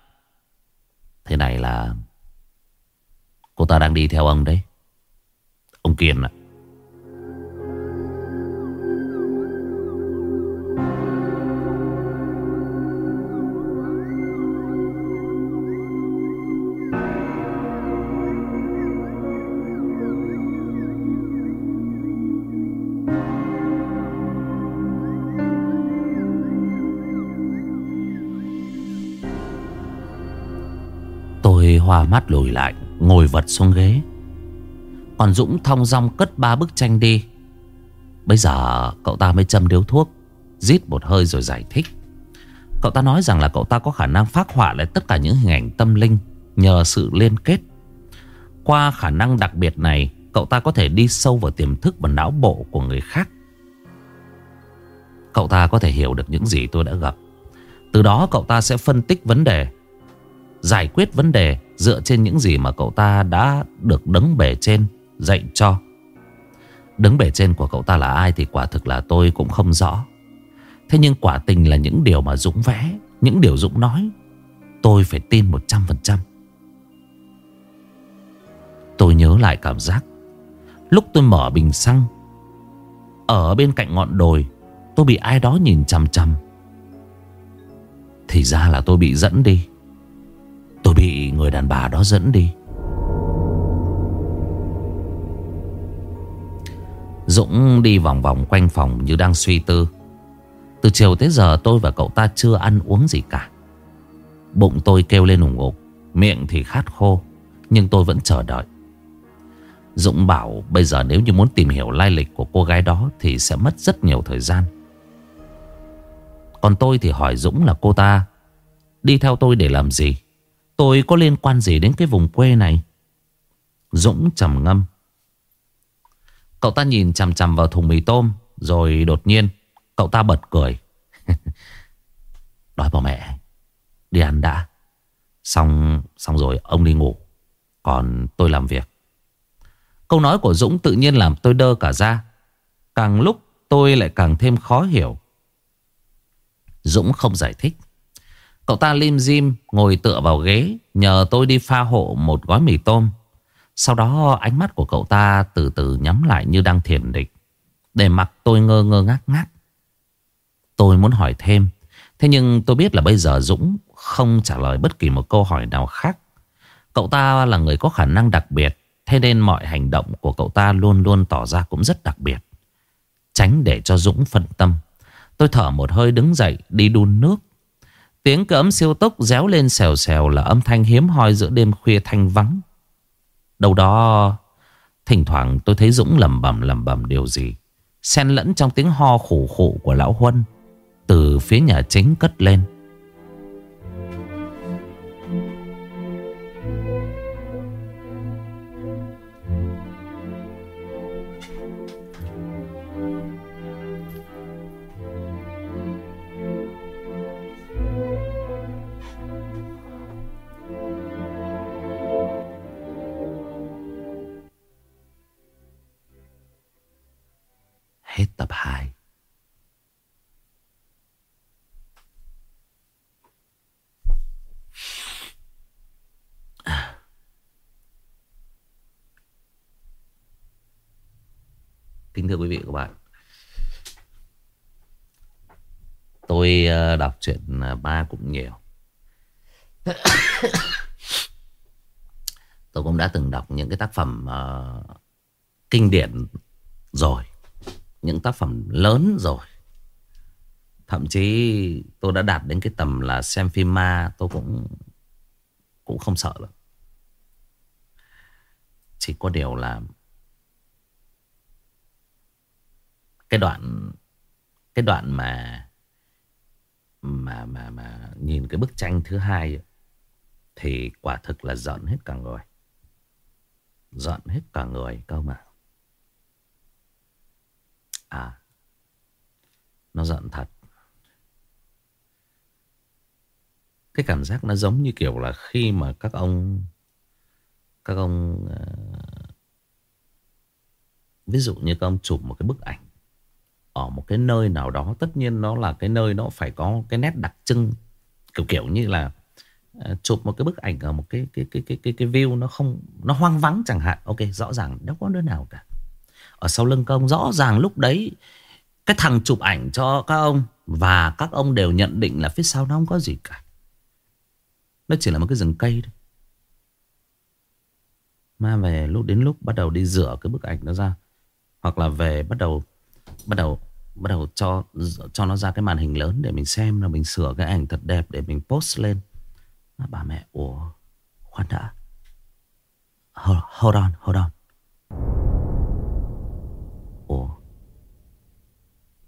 Thế này là... Cô ta đang đi theo ông đấy. Ông Kiên ạ. Hoa mắt lùi lại, Ngồi vật xuống ghế. Còn Dũng thong dong cất ba bức tranh đi. Bây giờ cậu ta mới châm điếu thuốc, Rít một hơi rồi giải thích. Cậu ta nói rằng là cậu ta có khả năng phát họa lại tất cả những hình ảnh tâm linh Nhờ sự liên kết. Qua khả năng đặc biệt này, Cậu ta có thể đi sâu vào tiềm thức và não bộ của người khác. Cậu ta có thể hiểu được những gì tôi đã gặp. Từ đó cậu ta sẽ phân tích vấn đề. Giải quyết vấn đề dựa trên những gì mà cậu ta đã được đấng bể trên dạy cho. Đấng bể trên của cậu ta là ai thì quả thực là tôi cũng không rõ. Thế nhưng quả tình là những điều mà Dũng vẽ, những điều Dũng nói, tôi phải tin 100%. Tôi nhớ lại cảm giác lúc tôi mở bình xăng ở bên cạnh ngọn đồi, tôi bị ai đó nhìn chằm chằm. Thì ra là tôi bị dẫn đi. Tôi bị người đàn bà đó dẫn đi. Dũng đi vòng vòng quanh phòng như đang suy tư. Từ chiều tới giờ tôi và cậu ta chưa ăn uống gì cả. Bụng tôi kêu lên ủng ục Miệng thì khát khô, Nhưng tôi vẫn chờ đợi. Dũng bảo bây giờ nếu như muốn tìm hiểu lai lịch của cô gái đó Thì sẽ mất rất nhiều thời gian. Còn tôi thì hỏi Dũng là cô ta, Đi theo tôi để làm gì? Tôi có liên quan gì đến cái vùng quê này? Dũng trầm ngâm. Cậu ta nhìn chằm chằm vào thùng mì tôm Rồi đột nhiên Cậu ta bật cười, Đói bỏ mẹ Đi ăn đã. Xong xong rồi ông đi ngủ. Còn tôi làm việc. Câu nói của Dũng tự nhiên làm tôi đơ cả ra Càng lúc tôi lại càng thêm khó hiểu. Dũng không giải thích. Cậu ta lim dim, ngồi tựa vào ghế, Nhờ tôi đi pha hộ một gói mì tôm. Sau đó, ánh mắt của cậu ta từ từ nhắm lại như đang thiền định, Để mặc tôi ngơ ngơ ngác ngác. Tôi muốn hỏi thêm, Thế nhưng tôi biết là bây giờ Dũng không trả lời bất kỳ một câu hỏi nào khác. Cậu ta là người có khả năng đặc biệt, Thế nên mọi hành động của cậu ta luôn luôn tỏ ra cũng rất đặc biệt. Tránh để cho Dũng phân tâm, Tôi thở một hơi đứng dậy đi đun nước. Tiếng cỡm siêu tốc réo lên xèo xèo là âm thanh hiếm hoi giữa đêm khuya thanh vắng. Đâu đó, thỉnh thoảng tôi thấy Dũng lầm bầm lầm bầm điều gì. Xen lẫn trong tiếng ho khủ khủ của lão Huân từ phía nhà chính cất lên. tập 2. Kính thưa quý vị và các bạn. Tôi ờ, đọc truyện ờ, ma cũng nhiều. Tôi cũng đã từng đọc những cái tác phẩm uh, kinh điển rồi. Những tác phẩm lớn rồi Thậm chí tôi đã đạt đến cái tầm là xem phim ma, tôi cũng cũng không sợ được. Chỉ có điều là cái đoạn cái đoạn mà mà mà mà nhìn cái bức tranh thứ hai thì quả thực là giận hết cả người. Giận hết cả người cơ mà. À. Nó giận thật. Cái cảm giác nó giống như kiểu là khi mà các ông các ông uh, ví dụ như các ông chụp một cái bức ảnh ở một cái nơi nào đó tất nhiên nó là cái nơi nó phải có cái nét đặc trưng kiểu kiểu như là ờ, chụp một cái bức ảnh ở một cái cái cái cái cái cái view nó không nó hoang vắng chẳng hạn ok rõ ràng đâu có đứa nào cả ở sau lưng các ông rõ ràng lúc đấy cái thằng chụp ảnh cho các ông và các ông đều nhận định là phía sau nó không có gì cả nó chỉ là một cái rừng cây thôi. Mà về lúc đến lúc bắt đầu đi rửa cái bức ảnh nó ra. Hoặc là về bắt đầu bắt đầu bắt đầu cho cho nó ra cái màn hình lớn để mình xem là mình sửa cái ảnh thật đẹp để mình post lên. Bà mẹ ủa khoan đã. Hold, hold on, hold on.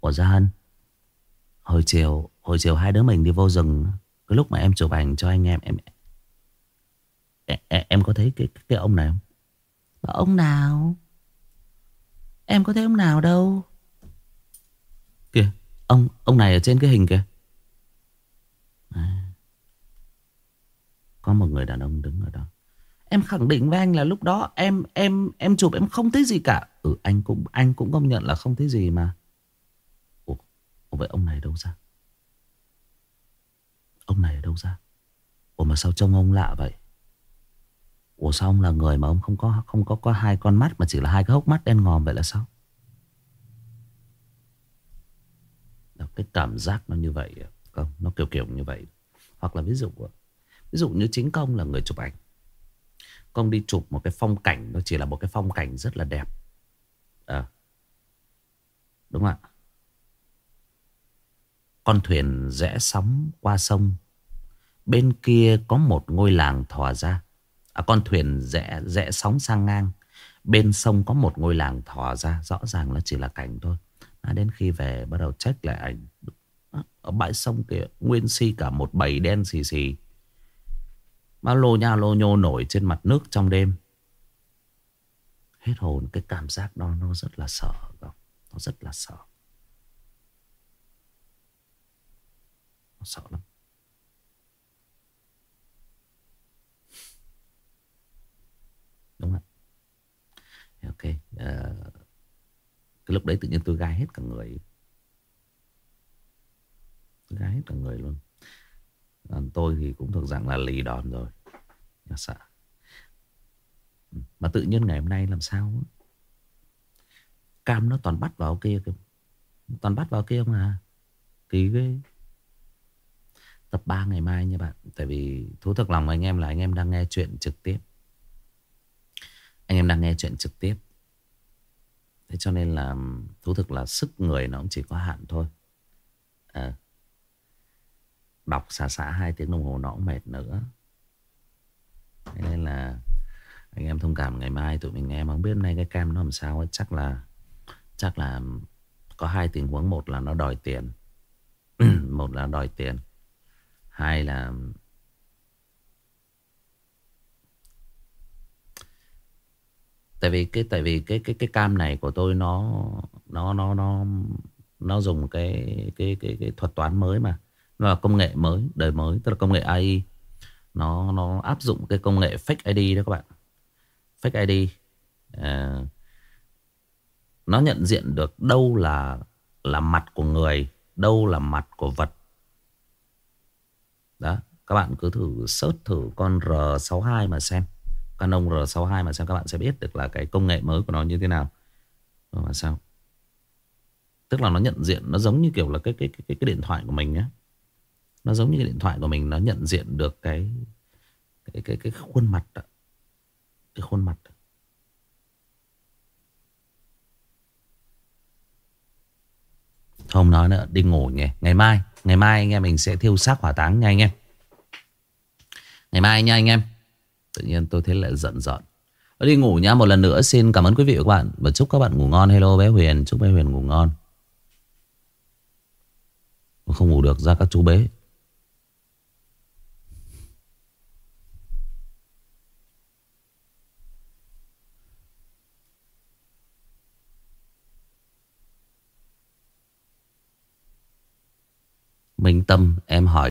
Ủa Gia Hân Hồi chiều Hồi chiều hai đứa mình đi vô rừng cái lúc mà em chụp ảnh cho anh em em em, em có thấy cái cái ông này không? Ông nào? Em có thấy ông nào đâu? Kìa, ông ông này ở trên cái hình kìa. À, có một người đàn ông đứng ở đó. Em khẳng định với anh là lúc đó em em em chụp em không thấy gì cả. Ừ anh cũng anh cũng công nhận là không thấy gì mà. Ủa, vậy ông này đâu ra? Ông này ở đâu ra Ủa mà sao trông ông lạ vậy Ủa sao ông là người mà ông không có không có có hai con mắt mà chỉ là hai cái hốc mắt đen ngòm vậy là sao? Cái cảm giác nó như vậy à? không? Nó kiểu kiểu như vậy. Hoặc là ví dụ à, ví dụ như chính công là người chụp ảnh. Công đi chụp một cái phong cảnh nó chỉ là một cái phong cảnh rất là đẹp. À. Đúng không ạ? Con thuyền rẽ sóng qua sông. Bên kia có một ngôi làng thò ra. À, con thuyền rẽ, rẽ sóng sang ngang. Bên sông có một ngôi làng thò ra. Rõ ràng nó chỉ là cảnh thôi. À, đến khi về bắt đầu check lại ảnh. À, ở bãi sông kia nguyên si cả một bầy đen xì xì. Mà lô nha lô nhô nổi trên mặt nước trong đêm. Hết hồn cái cảm giác đó nó rất là sợ. Nó rất là sợ. Nó sợ lắm. Đúng không ạ? Ok. à, cái lúc đấy tự nhiên tôi gai hết cả người. Tôi gai hết cả người luôn. Còn tôi thì cũng thuộc dạng là lì đòn rồi. nó sợ. Ừ, mà tự nhiên ngày hôm nay làm sao Cam nó toàn bắt vào kia kìa. Toàn bắt vào kia không à Kỳ ghê Tập 3 ngày mai nha bạn. Tại vì thú thực lòng anh em là anh em đang nghe chuyện trực tiếp. Anh em đang nghe chuyện trực tiếp. Thế cho nên là Thú thực là sức người nó cũng chỉ có hạn thôi. À, Đọc xả xả hai tiếng đồng hồ nó cũng mệt nữa. Thế nên là Anh em thông cảm ngày mai tụi mình nghe Mà không biết hôm nay cái cam nó làm sao ấy. Chắc là Chắc là Có hai tình huống. Một là nó đòi tiền. Một là đòi tiền. Hai là tại vì cái tại vì cái cái cái cam này của tôi nó nó nó nó nó dùng cái cái cái cái thuật toán mới mà. Nó là công nghệ mới đời mới tức là công nghệ AI nó nó áp dụng cái công nghệ fake ID đó các bạn. Fake ID à, ờ, nó nhận diện được đâu là là mặt của người đâu là mặt của vật đó, các bạn cứ thử search thử con R62 mà xem. Canon R62 mà xem các bạn sẽ biết được là cái công nghệ mới của nó như thế nào. Mà sao? Tức là nó nhận diện Nó giống như kiểu là cái cái cái cái, cái điện thoại của mình nhé Nó giống như cái điện thoại của mình Nó nhận diện được cái Cái cái, cái khuôn mặt đó. Cái khuôn mặt đó. Không nói nữa Đi ngủ nhỉ Ngày mai Ngày mai anh em mình sẽ thiêu xác hỏa táng nha anh em. Ngày mai nha anh em. Tự nhiên tôi thấy lại giận giận. Đi ngủ nha Một lần nữa xin cảm ơn quý vị và các bạn. Và chúc các bạn ngủ ngon. Hello bé Huyền, Chúc bé Huyền ngủ ngon. Không ngủ được, ra các chú bế. Minh Tâm em hỏi